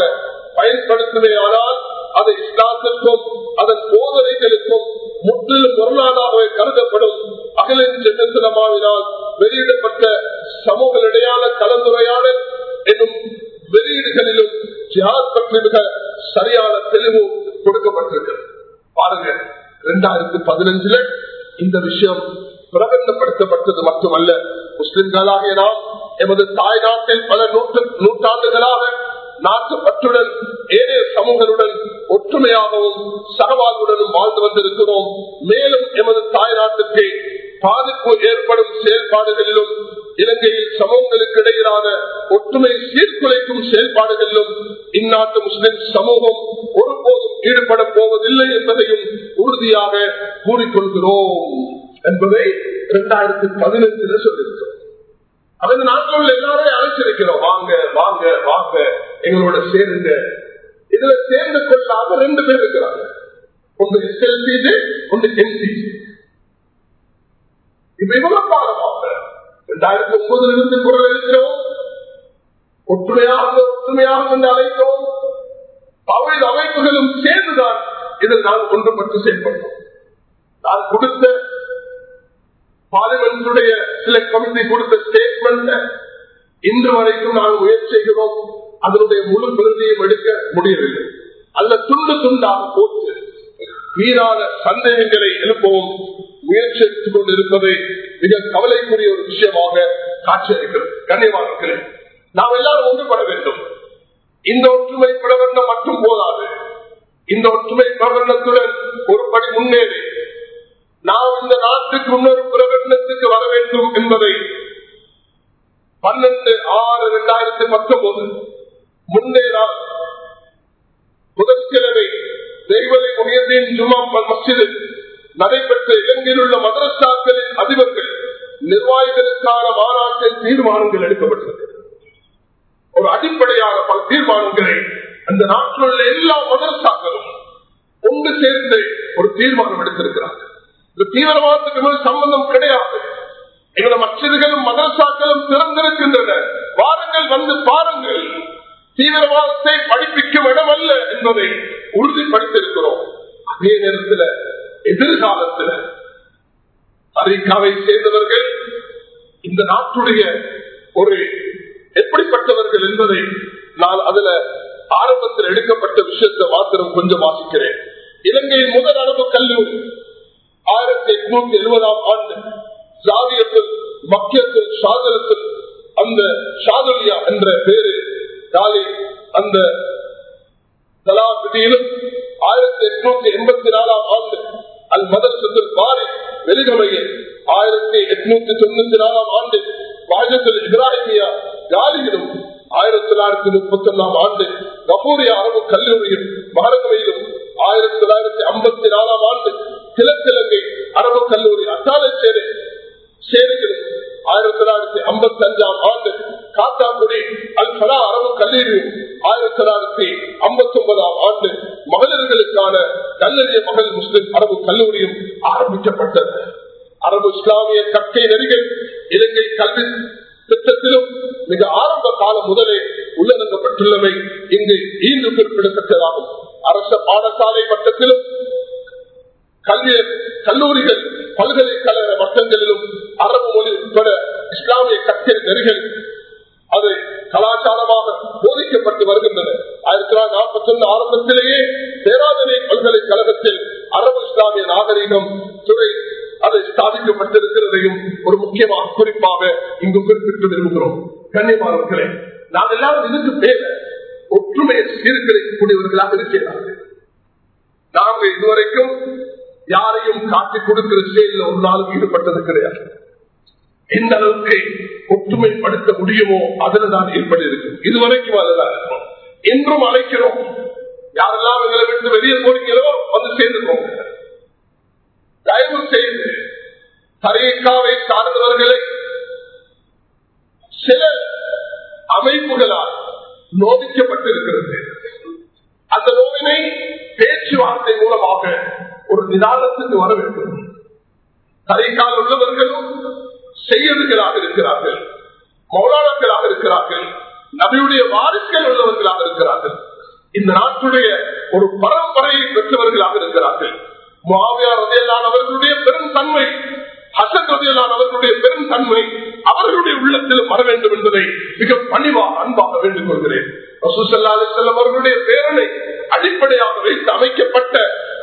பயன்படுத்துமையானால் அது இஸ்லாத்திற்கும் அதன் போதனைகளுக்கும் முற்றிலும் பொருளாதாரமாக கருதப்படும். அகிலின் சென்னமாவினால் வெளியிடப்பட்ட சமூக இடையான கலந்துரையாடல் என்னும் வெளியீடுகளிலும் ஜிஹாத் பற்றி மிக சரியான தெளிவு கொடுக்கப்பட்டிருக்கிறது. பாருங்க இரண்டாயிரத்தி பதினஞ்சுல இந்த விஷயம் பிரபந்தப்படுத்தப்பட்டது மட்டுமல்ல. முஸ்லிம்களாகிய நாம் எமது தாய் நாட்டில் பல நூற்று நூற்றாண்டுகளாக நாட்டு பற்றுடன் ஏனைய சமூகங்களுடன் ஒற்றுமையாகவும் சகவாழ்வுடனும் வாழ்ந்து வந்திருக்கிறோம். மேலும் எமது தாய் நாட்டுக்கு பாதிப்பு ஏற்படும் செயல்பாடுகளிலும் இலங்கையில் சமூகங்களுக்கு இடையிலான ஒற்றுமை சீர்குலைக்கும் செயல்பாடுகளிலும் இந்நாட்டு முஸ்லிம் சமூகம் ஒருபோதும் ஈடுபட போவதில்லை என்பதையும் உறுதியாக கூறிக்கொள்கிறோம். என்பதை இரண்டாயிரத்தி பதினெட்டு சொல்லியிருக்கிறோம். அவங்க நாட்டில் உள்ள எல்லாரையும் அழைச்சிருக்கிறோம் வாங்க வாங்க வாங்க. எங்களோட சேருங்க இதுல சேர்ந்து கொள்ளாம ரெண்டு பேர் இருக்கிறாங்க. ஒன்று எஸ்எல்சிஜி ஒன்று என்சிஜி இப்ப இவ்வளவு காலமாக ரெண்டாயிரத்தி ஒன்பதுல இருந்து குரல் எழுக்கிறோம் ஒற்றுமையாக ஒற்றுமையாக என்று அழைக்கிறோம். பல்வேறு அமைப்புகளும் சேர்ந்துதான் இதில் நான் ஒன்றுபட்டு செயல்பட்டோம். நான் கொடுத்த பார்லிமெண்டுடைய சில கமிட்டி கொடுத்த ஸ்டேட்மெண்ட் இன்று வரைக்கும் நாங்கள் முயற்சி செய்கிறோம். அதனுடைய முழு பிரதியும் எடுக்க முடியவில்லை. அல்ல துண்டு துண்டாக போட்டு மீதான சந்தேகங்களை எழுப்பவும் முயற்சித்துக் கொண்டிருப்பதை மிக கவலைக்குரிய ஒரு விஷயமாக காட்சியளிக்கிறது. கண்ணியமாக நாம் எல்லாரும் ஒன்றுபட வேண்டும். இந்த ஒற்றுமை பிரகடனம் மட்டும் போதாது. இந்த ஒற்றுமை பிரகடனத்துடன் ஒரு படி முன்னேறி நாம் இந்த நாட்டுக்கு இன்னொரு பிரகடனத்துக்கு வர வேண்டும் என்பதை பன்னெண்டு ஆறு இரண்டாயிரத்தி பத்தொன்பது நாள் புதன்கிழமை தெய்வலை முகையத்தின் ஜுமா மசிதில் நடைபெற்ற இலங்கையில் உள்ள மதரசாக்களின் அதிபர்கள் நிர்வாகிகளுக்கான மாநாட்டில் தீர்மானங்கள் எடுக்கப்பட்டது. ஒரு அடிப்படையான பல தீர்மானங்களை அந்த நாட்டில் உள்ள எல்லா மதரசாக்களும் ஒன்று சேர்ந்து ஒரு தீர்மானம் எடுத்திருக்கிறார்கள். இந்த தீவிரவாதத்துக்கு சம்பந்தம் கிடையாது. எங்களோட மற்றர்களும் மதரசாக்களும் திறந்திருக்கின்றன. வாருங்கள் வந்து பாருங்கள். தீவிரவாதத்தை படிப்பிக்கும் அல்ல என்பதை உறுதிப்படுத்திருக்கிறோம் அதே நேரத்தில் எதிர்காலத்தில் அமெரிக்காவை சேர்ந்தவர்கள் இந்த நாட்டுடைய ஒரு எப்படிப்பட்டவர்கள் என்பதை நான் அதுல ஆரம்பத்தில் எடுக்கப்பட்ட விஷயத்தை மாத்திரம் கொஞ்சம் வாசிக்கிறேன். இலங்கையின் முதல் அளவு கல்லூரி ஆயிரத்தி எட்நூத்தி எழுபதாம் ஆண்டு ஜாவியத்தில் மக்கியத்தில் சாதனத்தில் அந்த ஷாதலியா என்ற பேரு காலை அந்த தலாபிதியிலும் ஆயிரத்தி எட்நூத்தி எண்பத்தி நாலாம் ஆண்டு அல் மதரசத்தில் மாறி வெளிகமையில் ஆயிரத்தி எட்நூத்தி தொண்ணூத்தி நாலாம் ஆண்டு பாஜத்தில் இப்ராஹிமியா காலியிலும் ஆயிரத்தி தொள்ளாயிரத்தி முப்பத்தி ஒன்னாம் ஆண்டு கபூரிய அரபு கல்லூரியில் மகரகமையிலும் ஆயிரத்தி தொள்ளாயிரத்தி ஐம்பத்தி நாலாம் ஆண்டு கிழக்கிழங்கை அரபு கல்லூரி அட்டாளச்சேரி சேரியிலும் ஆயிரத்தி தொள்ளாயிரத்தி ஐம்பத்தி அஞ்சாம் ஆண்டு காத்தாக்குடி அல் ஃபலா அரபு கல்லூரி ஆயிரத்தி தொள்ளாயிரத்தி ஐம்பத்தி ஒன்பதாம் ஆண்டு மகளிர்களுக்கான கல்லறிய மகள் முஸ்லிம் அரபு கல்லூரியும் ஆரம்பிக்கப்பட்டது அரபு இஸ்லாமிய கற்கை நெறிகள் இலங்கை கல்வி திட்டத்திலும் மிக ஆரம்ப காலம் முதலே உள்ளடங்கப்பட்டுள்ளவை இங்கு ஈந்து குறிப்பிடத்தக்கதாகும் அரச பாடசாலை மட்டத்திலும் கல்வி கல்லூரிகள் பல்கலைக்கழக மட்டங்களிலும் அரபு மொழி உட்பட இஸ்லாமிய கற்கை நெறிகள் அது கலாச்சாரமாக போதிக்கப்பட்டு வருகின்றன ஆயிரத்தி தொள்ளாயிரத்தி நாற்பத்தி ஒன்று ஆரம்பத்திலேயே பேராதனை பல்கலைக்கழகத்தில் அரபு இஸ்லாமிய நாகரிகம் துறை அது ஸ்தாபிக்கப்பட்டிருக்கிறதையும் ஒரு முக்கியமாக குறிப்பாக இங்கு குறிப்பிட்டு விரும்புகிறோம் கண்ணியமானவர்களே நாம் எல்லாரும் இதுக்கு பேர ஒற்றுமையை இருக்கிறார்கள். நாங்கள் இதுவரைக்கும் யாரையும் காட்டிக் கொடுக்கிற செயலில் ஒரு நாளும் ஈடுபட்டது கிடையாது. எந்த அளவுக்கு ஒற்றுமைப்படுத்த முடியுமோ அதில் தான் ஏற்பட்டு இருக்கும். இதுவரைக்கும் அதுதான் இருக்கும். என்றும் அழைக்கிறோம். யாரெல்லாம் எங்களை விட்டு வெளியே போறீங்களோ வந்து சேர்ந்துக்கோங்க. தயவு செய்து தரேக்காவை சார்ந்தவர்களை சில அமைப்புகளால் நோதிக்கப்பட்டிருக்கிறது. அந்த நோவினை பேச்சுவார்த்தை மூலமாக ஒரு நிதானத்துக்கு வர வேண்டும். தரைக்கால் உள்ளவர்களும் செய்யர்களாக இருக்கிறார்கள் மௌலானாக்களாக இருக்கிறார்கள் நபியுடைய வாரிசுகள் உள்ளவர்களாக இருக்கிறார்கள் இந்த நாட்டுடைய ஒரு பரம்பரையை பெற்றவர்களாக இருக்கிறார்கள். மாவியார் அவர்களுடைய பெரும் தன்மை ஹசன் அவர்களுடைய பெரும் தன்மை அவர்களுடைய உள்ளத்தில் வர வேண்டும் என்பதை மிக பணிவாக அன்பாக வேண்டுக் கொள்கிறேன். அவர்களுடைய பேரனை அடிப்படையாக வைத்து அமைக்கப்பட்ட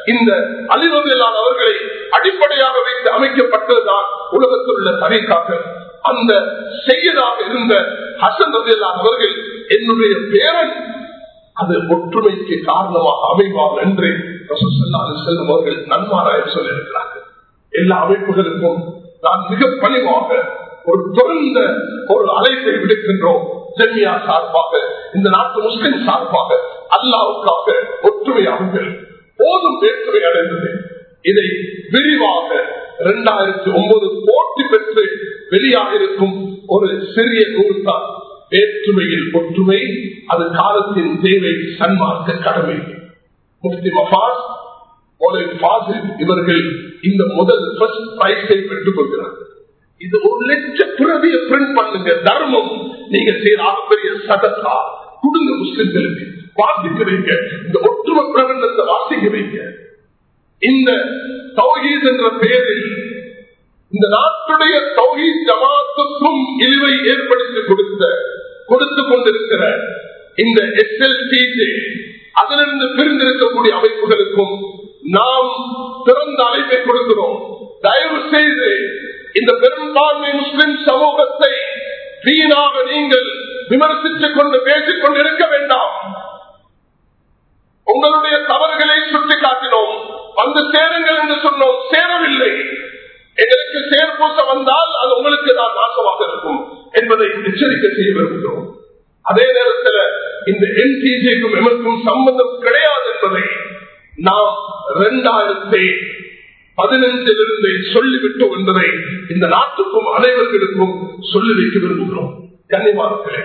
இந்த அலிரதையிலான அவர்களை அடிப்படையாக வைத்து அமைக்கப்பட்டதுதான் உலகத்தில் உள்ள தனிக்காக அந்த செய்யதாக இருந்த ஹசன் ரதையிலான அவர்கள் என்னுடைய பேரன் அது ஒற்றுமைக்கு காரணமாக அமைவார் என்று செல்லும் அவர்கள் நன்மாராய சொல்லியிருக்கிறார்கள். எல்லா அமைப்புகளுக்கும் நான் மிக பணிவாக ஒரு தொடர்ந்த ஒரு அழைப்பை விடுக்கின்றோம். ஜெமியா சார்பாக இந்த நாட்டு முஸ்லிம் சார்பாக அல்லாவுக்காக ஒற்றுமையாகுங்கள். போதும் வேற்றுமை அடைந்தது. இதை விரிவாக இரண்டாயிரத்தி ஒன்பது போட்டி பெற்று வெளியாக இருக்கும் ஒரு சிறிய நூல்தான் வேற்றுமையில் ஒற்றுமை அது காலத்தின் தேவை சன்மார்க்க கடமை. முஃப்தி மஃபாஸ் இவர்கள் இந்த முதல் பிரைஸை பெற்றுக் கொள்கிறார்கள் இது ஒரு லட்ச பிறவிய பிரிண்ட் பண்ணுங்க. தர்மம். நீங்க செய்யற ஆகப்பெரிய சதத்தா குடுங்க முஸ்லிம்களுக்கு. வாசிக்க வைங்க. இந்த ஒற்றுமை பிரகடனத்தை வாசிக்க வைங்க. இந்த தௌஹீத் என்ற பெயரில் இந்த நாட்டுடைய தௌஹீத் ஜமாத்துக்கும் இழிவை ஏற்படுத்தி கொடுத்த கொடுத்து கொண்டிருக்கிற இந்த எஸ் எல் அதிலிருந்து பிரிந்திருக்கக்கூடிய அமைப்புகளுக்கும் நாம் திறந்த அழைப்பை கொடுக்கிறோம். தயவு செய்து இந்த பெரும்பான்மை முஸ்லிம் சமூகத்தை வீணாக நீங்கள் விமர்சித்துக் கொண்டு பேசிக் கொண்டிருக்க வேண்டாம். உங்களுடைய தவறுகளை சுட்டி காட்டினோம் வந்து சேருங்கள் என்று சொன்னோம். சேரவில்லை. எங்களுக்கு சேர்பூச வந்தால் அது உங்களுக்கு தான் நாசமாக இருக்கும் என்பதை எச்சரிக்கை செய்ய விரும்புகிறோம். அதே நேரத்தில் இந்த என்டிஜிக்கும் எமக்கும் சம்பந்தம் கிடையாது என்பதை நாம் இரண்டாயிரத்தி பதினஞ்சிலிருந்து சொல்லிவிட்டோம் என்பதை இந்த நாட்டுக்கும் அனைவர்களுக்கும் சொல்லி வைக்க விரும்புகிறோம். கன்னிமார்களே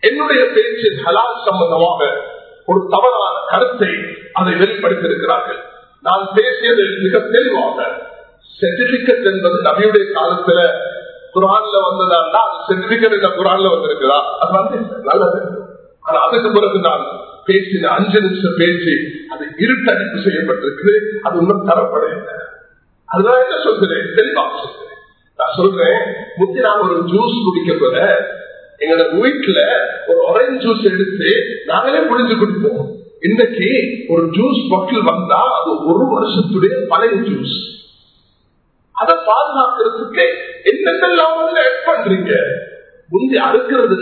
என்னுடைய பேச்சில் ஹலால் சம்பந்தமாக ஒரு தவறான கருத்தை அதை வெளிப்படுத்தியிருக்கிறார்கள். நான் பேசியது மிக தெளிவாக சர்டிபிகேட் என்பது நபியுடைய காலத்துல குரான்ல வந்ததா அது சர்டிபிகேட் குரான்ல வந்திருக்கிறா அது வந்து நல்லது. ஆனா அதுக்கு பிறகு நான் பேசின அஞ்சு நிமிஷம் பேசி அது இருட்டடிப்பு செய்யப்பட்டிருக்குது. அது இன்னும் தரப்படவில்லை அதுதான் என்ன சொல்கிறேன்? தெளிவாக சொல்கிறேன். நான் சொல்றேன் முந்தி நான் ஒரு ஜூஸ் குடிக்க போற எங்களோட வீட்டுல ஒரு ஒரேஞ்ச் ஜூஸ் எடுத்து நாங்களே புரிஞ்சு கொடுப்போம். இன்னைக்கு ஒரு ஜூஸ் பாட்டில் வந்தா அது ஒரு வருஷத்துடைய பழைய ஜூஸ் அதை பாதுகாக்கிறதுக்கு என்னென்ன ஆட் பண்றீங்க? முந்தி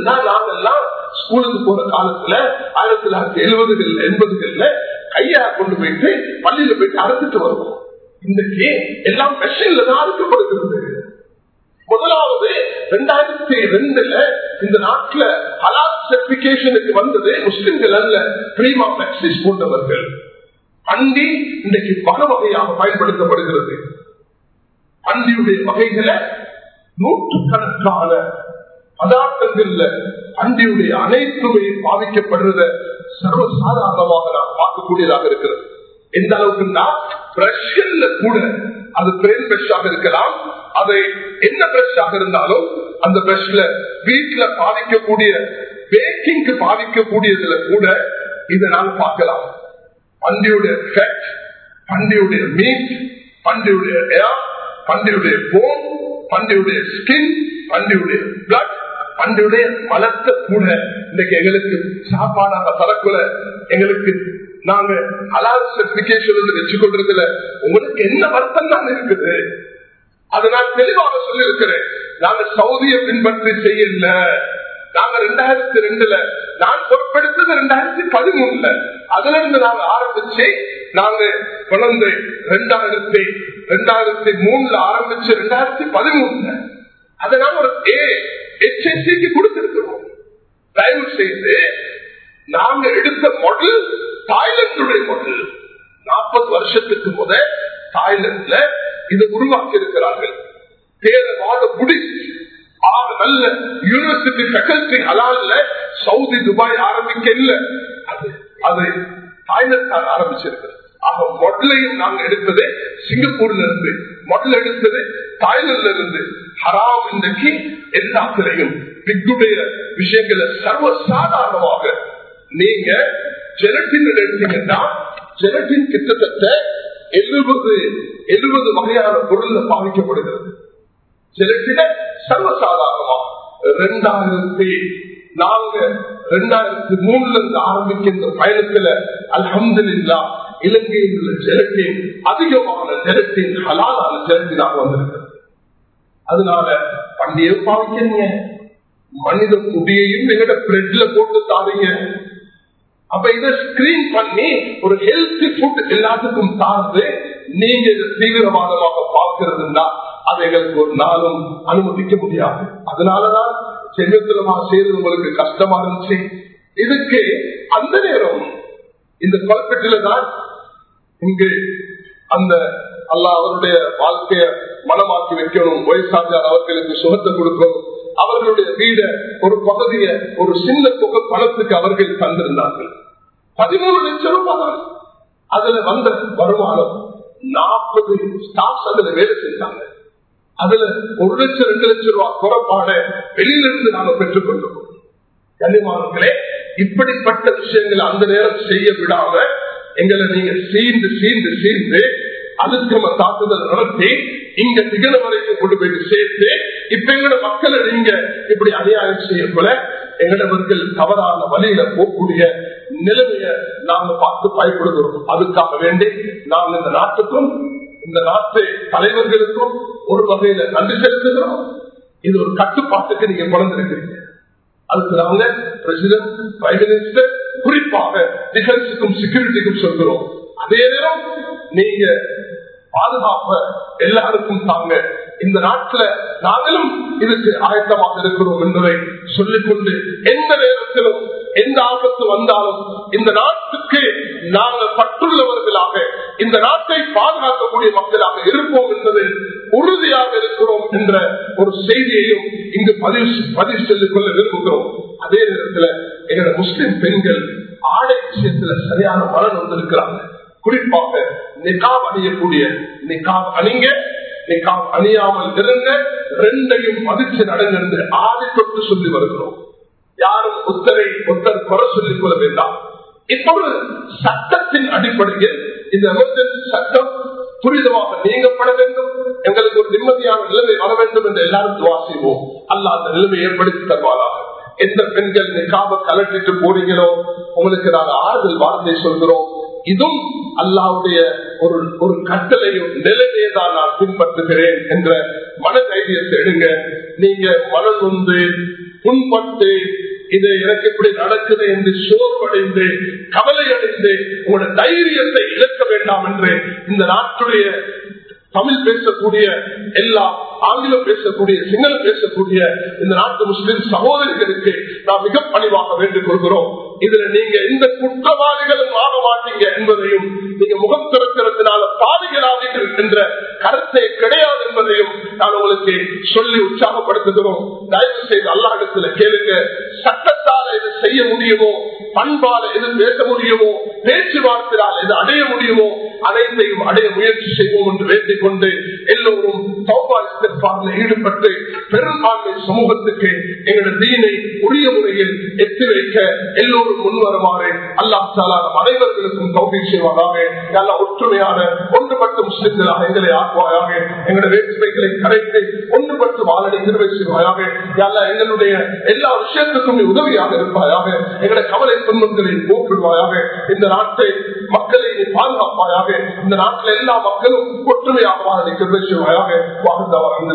நாம் நாங்கெல்லாம் ஸ்கூலுக்கு போற காலத்துல ஆயிரத்தி தொள்ளாயிரத்தி எழுபதுகள்ல எண்பதுகள்ல கையா கொண்டு போயிட்டு பள்ளியில போயிட்டு அறுத்துட்டு வருவோம். இன்னைக்கு எல்லாம் மெஷின்ல தான் அறுக்கப்படுகிறது. முதலாவது ரெண்டாயிரத்தி ரெண்டுல இந்த நாட்டுல ஹலால் சர்டிபிகேஷனுக்கு வந்தது முஸ்லிம்கள் அல்ல பிரீமா பிராக்சிஸ் போன்றவர்கள். அண்டி இன்றைக்கு பல வகையாக பயன்படுத்தப்படுகிறது. அண்டியுடைய வகைகளை நூற்றுக்கணக்கான பதார்த்தங்கள்ல அண்டியுடைய அனைத்துமே பாதிக்கப்படுறத சர்வசாதாரணமாக நான் பார்க்கக்கூடியதாக இருக்கிறது. எந்த அளவுக்குன்னா பிரஷ்ல கூட அது பிரெயின் பிரஷாக இருக்கலாம். அதை என்ன பிரஷாக இருந்தாலும் அந்த பிரஷ்ல வீட்டுல பாதிக்கக்கூடிய பேக்கிங்க்கு பாதிக்கக்கூடியதுல கூட இதை நாம் பார்க்கலாம். பண்டியுடைய ஃபேட் பண்டியுடைய மீட் பண்டியுடைய ஏர் பண்டியுடைய போன் பண்டியுடைய ஸ்கின் பண்டியுடைய பிளட் பண்டியுடைய பலத்த கூட இன்னைக்கு எங்களுக்கு சாப்பாடாக பறக்குல எங்களுக்கு நாங்க அலால் சர்டிபிகேஷன் வச்சு கொண்டிருக்கல உங்களுக்கு என்ன வருத்தம் தான் இருக்குது? அதை நான் தெளிவாக சொல்லி இருக்கிறேன் நாங்க சவுதியை பின்பற்றி செய்யல. நாங்க ரெண்டாயிரத்தி ரெண்டுல நான் பொறுப்பெடுத்தது ரெண்டாயிரத்தி பதிமூணுல. அதுல இருந்து நாங்க ஆரம்பிச்சு நாங்க குழந்தை ரெண்டாயிரத்தி ரெண்டாயிரத்தி மூணுல ஆரம்பிச்சு ரெண்டாயிரத்தி பதிமூணுல. அதனால ஒரு ஏ எச்எஸ்சிக்கு கொடுத்திருக்கிறோம். தயவு செய்து நாங்க எடுத்த மாடல் தாய்லாந்துடைய மாடல் நாற்பது வருஷத்துக்கு முத தாய்லாந்துல இதை உருவாக்கி இருக்கிறார்கள் தேரவாத புடிஸ்ட் ஆறு நல்ல யூனிவர்சிட்டி ஃபேக்கல்டி ஹலால்ல சவுதி துபாய் ஆரம்பிக்க இல்ல. அது அது தாய்லாந்து தான் ஆரம்பிச்சிருக்கு ஆக மொடலையும் நாங்க எடுத்தது சிங்கப்பூர்ல இருந்து முதல் எடுத்தது தாய்லாந்துல இருந்து ஹராம் இன்றைக்கு எல்லாத்திலையும் பிக்குடைய விஷயங்களை சர்வசாதாரணமாக நீங்க ஜெனட்டின் எடுத்தீங்கன்னா ஜெனட்டின் கிட்டத்தட்ட எழுபது எழுபது வகையான பொருள்ல பாதிக்கப்படுகிறது ஜெனட்டின சர்வசாதாரணமா ரெண்டாயிரத்தி நாங்க ரெண்டாயிரத்தி மூணுல இருந்து ஆரம்பிக்கின்ற பயணத்துல அல்ஹம்துலில்லா இலங்கையில் உள்ள ஜெலட்டின் அதிகமான ஜெலட்டின் ஹலாலான ஜெலட்டினாக வந்திருக்கிறது. அதனால பண்டிகை பாவிக்கிறீங்க. மனித குடியையும் எங்கட பிரெட்ல போட்டு தாருங்க. அப்ப இதை ஸ்கிரீன் பண்ணி ஒரு ஹெல்த்தி ஃபுட் எல்லாத்துக்கும் தாழ்ந்து நீங்க இதை தீவிரவாதமாக பார்க்கிறதுனா அதை எங்களுக்கு ஒரு நாளும் அனுமதிக்க முடியாது. அதனாலதான் செங்கத்திரமா செய்யறது உங்களுக்கு கஷ்டமா இருந்துச்சு. இதுக்கு அந்த நேரம் இந்த கல்பெட்டில தான் இங்கு அந்த அல்லா அவருடைய வாழ்க்கைய மனமாக்கி வைக்கணும். வயசாஜார் அவர்களுக்கு சுகத்தை கொடுக்கணும். அவர்களுடைய வீட ஒரு பகுதிய ஒரு சின்ன தொகை பணத்துக்கு அவர்கள் தந்திருந்தார்கள். பதிமூணு லட்சம் ரூபாய். அதுல வந்த வருமானம் நாற்பது ஸ்டாஃப்ஸ் அதுல வேலை செஞ்சாங்க. அதுல ஒரு லட்சம் ரெண்டு லட்சம் ரூபாய் குறைப்பாட வெளியிலிருந்து நாங்க பெற்றுக்கொண்டோம் கண்ணியமானங்களே இப்படிப்பட்ட விஷயங்களை அந்த நேரம் செய்ய விடாம எங்களை நீங்க சீண்டு சீண்டு சீர்ந்து அதுக்கிரம தாக்குதல் நடத்தி இங்க திகழ வரைக்கும் கொண்டு போய் சேர்த்து இப்ப எங்களோட மக்களை நீங்க இப்படி அநியாயம் செய்யப்போல எங்களவர்கள் தவறான வழியில போகக்கூடிய நிலைமைய நாங்க பார்த்து பயப்படுகிறோம். அதுக்காக வேண்டி நாங்கள் இந்த நாட்டுக்கும் இந்த நாட்டு தலைவர்களுக்கும் ஒரு வகையில நன்றி செலுத்துகிறோம். இது ஒரு கட்டுப்பாட்டுக்கு நீங்க குழந்திருக்கிறீங்க அதுக்கு நாங்க பிரசிடன்ட் பிரைம் மினிஸ்டர் குறிப்பாக டிஃபென்ஸுக்கும் செக்யூரிட்டிக்கும் சொல்கிறோம். அதே நேரம் நீங்க பாதுகாப்ப எல்லாருக்கும் தாங்க. இந்த நாட்டில் நாங்களும் இதுக்கு ஆயத்தமாக இருக்கிறோம் என்பதை சொல்லிக்கொண்டு எந்த நேரத்திலும் எந்த ஆபத்து வந்தாலும் இந்த நாட்டுக்கு நாங்கள் பற்றுள்ளவர்களாக இந்த நாட்டை பாதுகாக்கக்கூடிய மக்களாக இருப்போம் என்பதில் உறுதியாக இருக்கிறோம் என்ற ஒரு செய்தியையும் இங்கு பதிவு பதிவு சொல்லிக் கொள்ள விரும்புகிறோம். அதே நேரத்தில் எங்களோட முஸ்லிம் பெண்கள் ஆடை விஷயத்துல சரியான பலன் வந்திருக்கிறாங்க. குறிப்பாக நிகாப் அணியக்கூடிய நிகாப் அணிங்க நிகாப் அணியாமல் இருந்த ரெண்டையும் மதிச்சு நடந்திருந்து ஆதி தொட்டு சொல்லி வருகிறோம். யாரும் ஒத்தரை ஒத்தர் குறை சொல்லிக் கொள்ள வேண்டாம். இப்பொழுது சட்டத்தின் அடிப்படையில் இந்த எமர்ஜென்சி சட்டம் துரிதமாக நீங்கப்பட வேண்டும். எங்களுக்கு ஒரு நிம்மதியான நிலைமை வர வேண்டும் என்று எல்லாரும் துவாசிவோம் அல்ல அந்த நிலைமை ஏற்படுத்தி தருவாராக எந்த பெண்கள் நிக்காப கலட்டிட்டு போறீங்களோ உங்களுக்கு நாங்கள் ஆறுதல் வார்த்தை சொல்கிறோம். இதுவும் அல்லாவுடைய ஒரு ஒரு கட்டளையும் நிலைமையை தான் நான் பின்பற்றுகிறேன் என்ற மன தைரியத்தை எடுங்க. நீங்க மனம் புண்பட்டு இது எனக்கு இப்படி நடக்குது என்று சோர்வடைந்து கவலை அடைந்து உங்களோட தைரியத்தை இழக்க வேண்டாம் என்று இந்த நாட்டுடைய தமிழ் பேசக்கூடிய எல்லா ஆங்கிலம் பேசக்கூடிய சிங்களம் பேசக்கூடிய இந்த நாட்டு முஸ்லிம் சகோதரிகளுக்கு நாம் மிக பணிவாக வேண்டுக் கொள்கிறோம். இதுல நீங்க எந்த குற்றவாளிகளும் ஆக மாட்டீங்க என்பதையும் நீங்க முகம் திறக்கிறதுனால பாதிகளாதீர்கள் என்ற கருத்தை கிடையாது என்பதையும் நான் உங்களுக்கு சொல்லி உற்சாகப்படுத்துகிறோம். தயவு செய்து அல்லா இடத்துல கேளுங்க. சட்டத்தால எது செய்ய முடியுமோ? பண்பால எது பேச முடியுமோ? பேச்சுவார்த்தையால் எது அடைய முடியுமோ? அனைத்தையும் அடைய முயற்சி செய்வோம் என்று வேண்டிக் கொண்டு எல்லோரும் ஈடுபட்டு பெரும்பான்மை சமூகத்துக்கு எங்களுடைய தீனை உரிய முறையில் எத்தி வைக்க எல்லோரும் முன்வருமாறு அல்லா சாலா அனைவர்களுக்கும் கௌரி செய்வாராக. நல்ல ஒற்றுமையான ஒன்றுபட்ட முஸ்லிம்களாக எங்களை ஆக்குவாயாக எங்களுடைய வேற்றுமைகளை கரைத்து ஒன்றுபட்டு வாழனை நிறுவை செய்வாயாக அல்ல எங்களுடைய எல்லா விஷயத்துக்கும் உதவியாக இருப்பாயாக. எங்களுடைய கவலை துன்பங்களை போக்கிடுவாயாக. இந்த நாட்டை மக்களை பாதுகாப்பாயாக. இந்த நாட்டில் எல்லா மக்களும் ஒற்றுமையாக வாழ நிற்க செய்வாயாக வாழ்ந்தவர் அந்த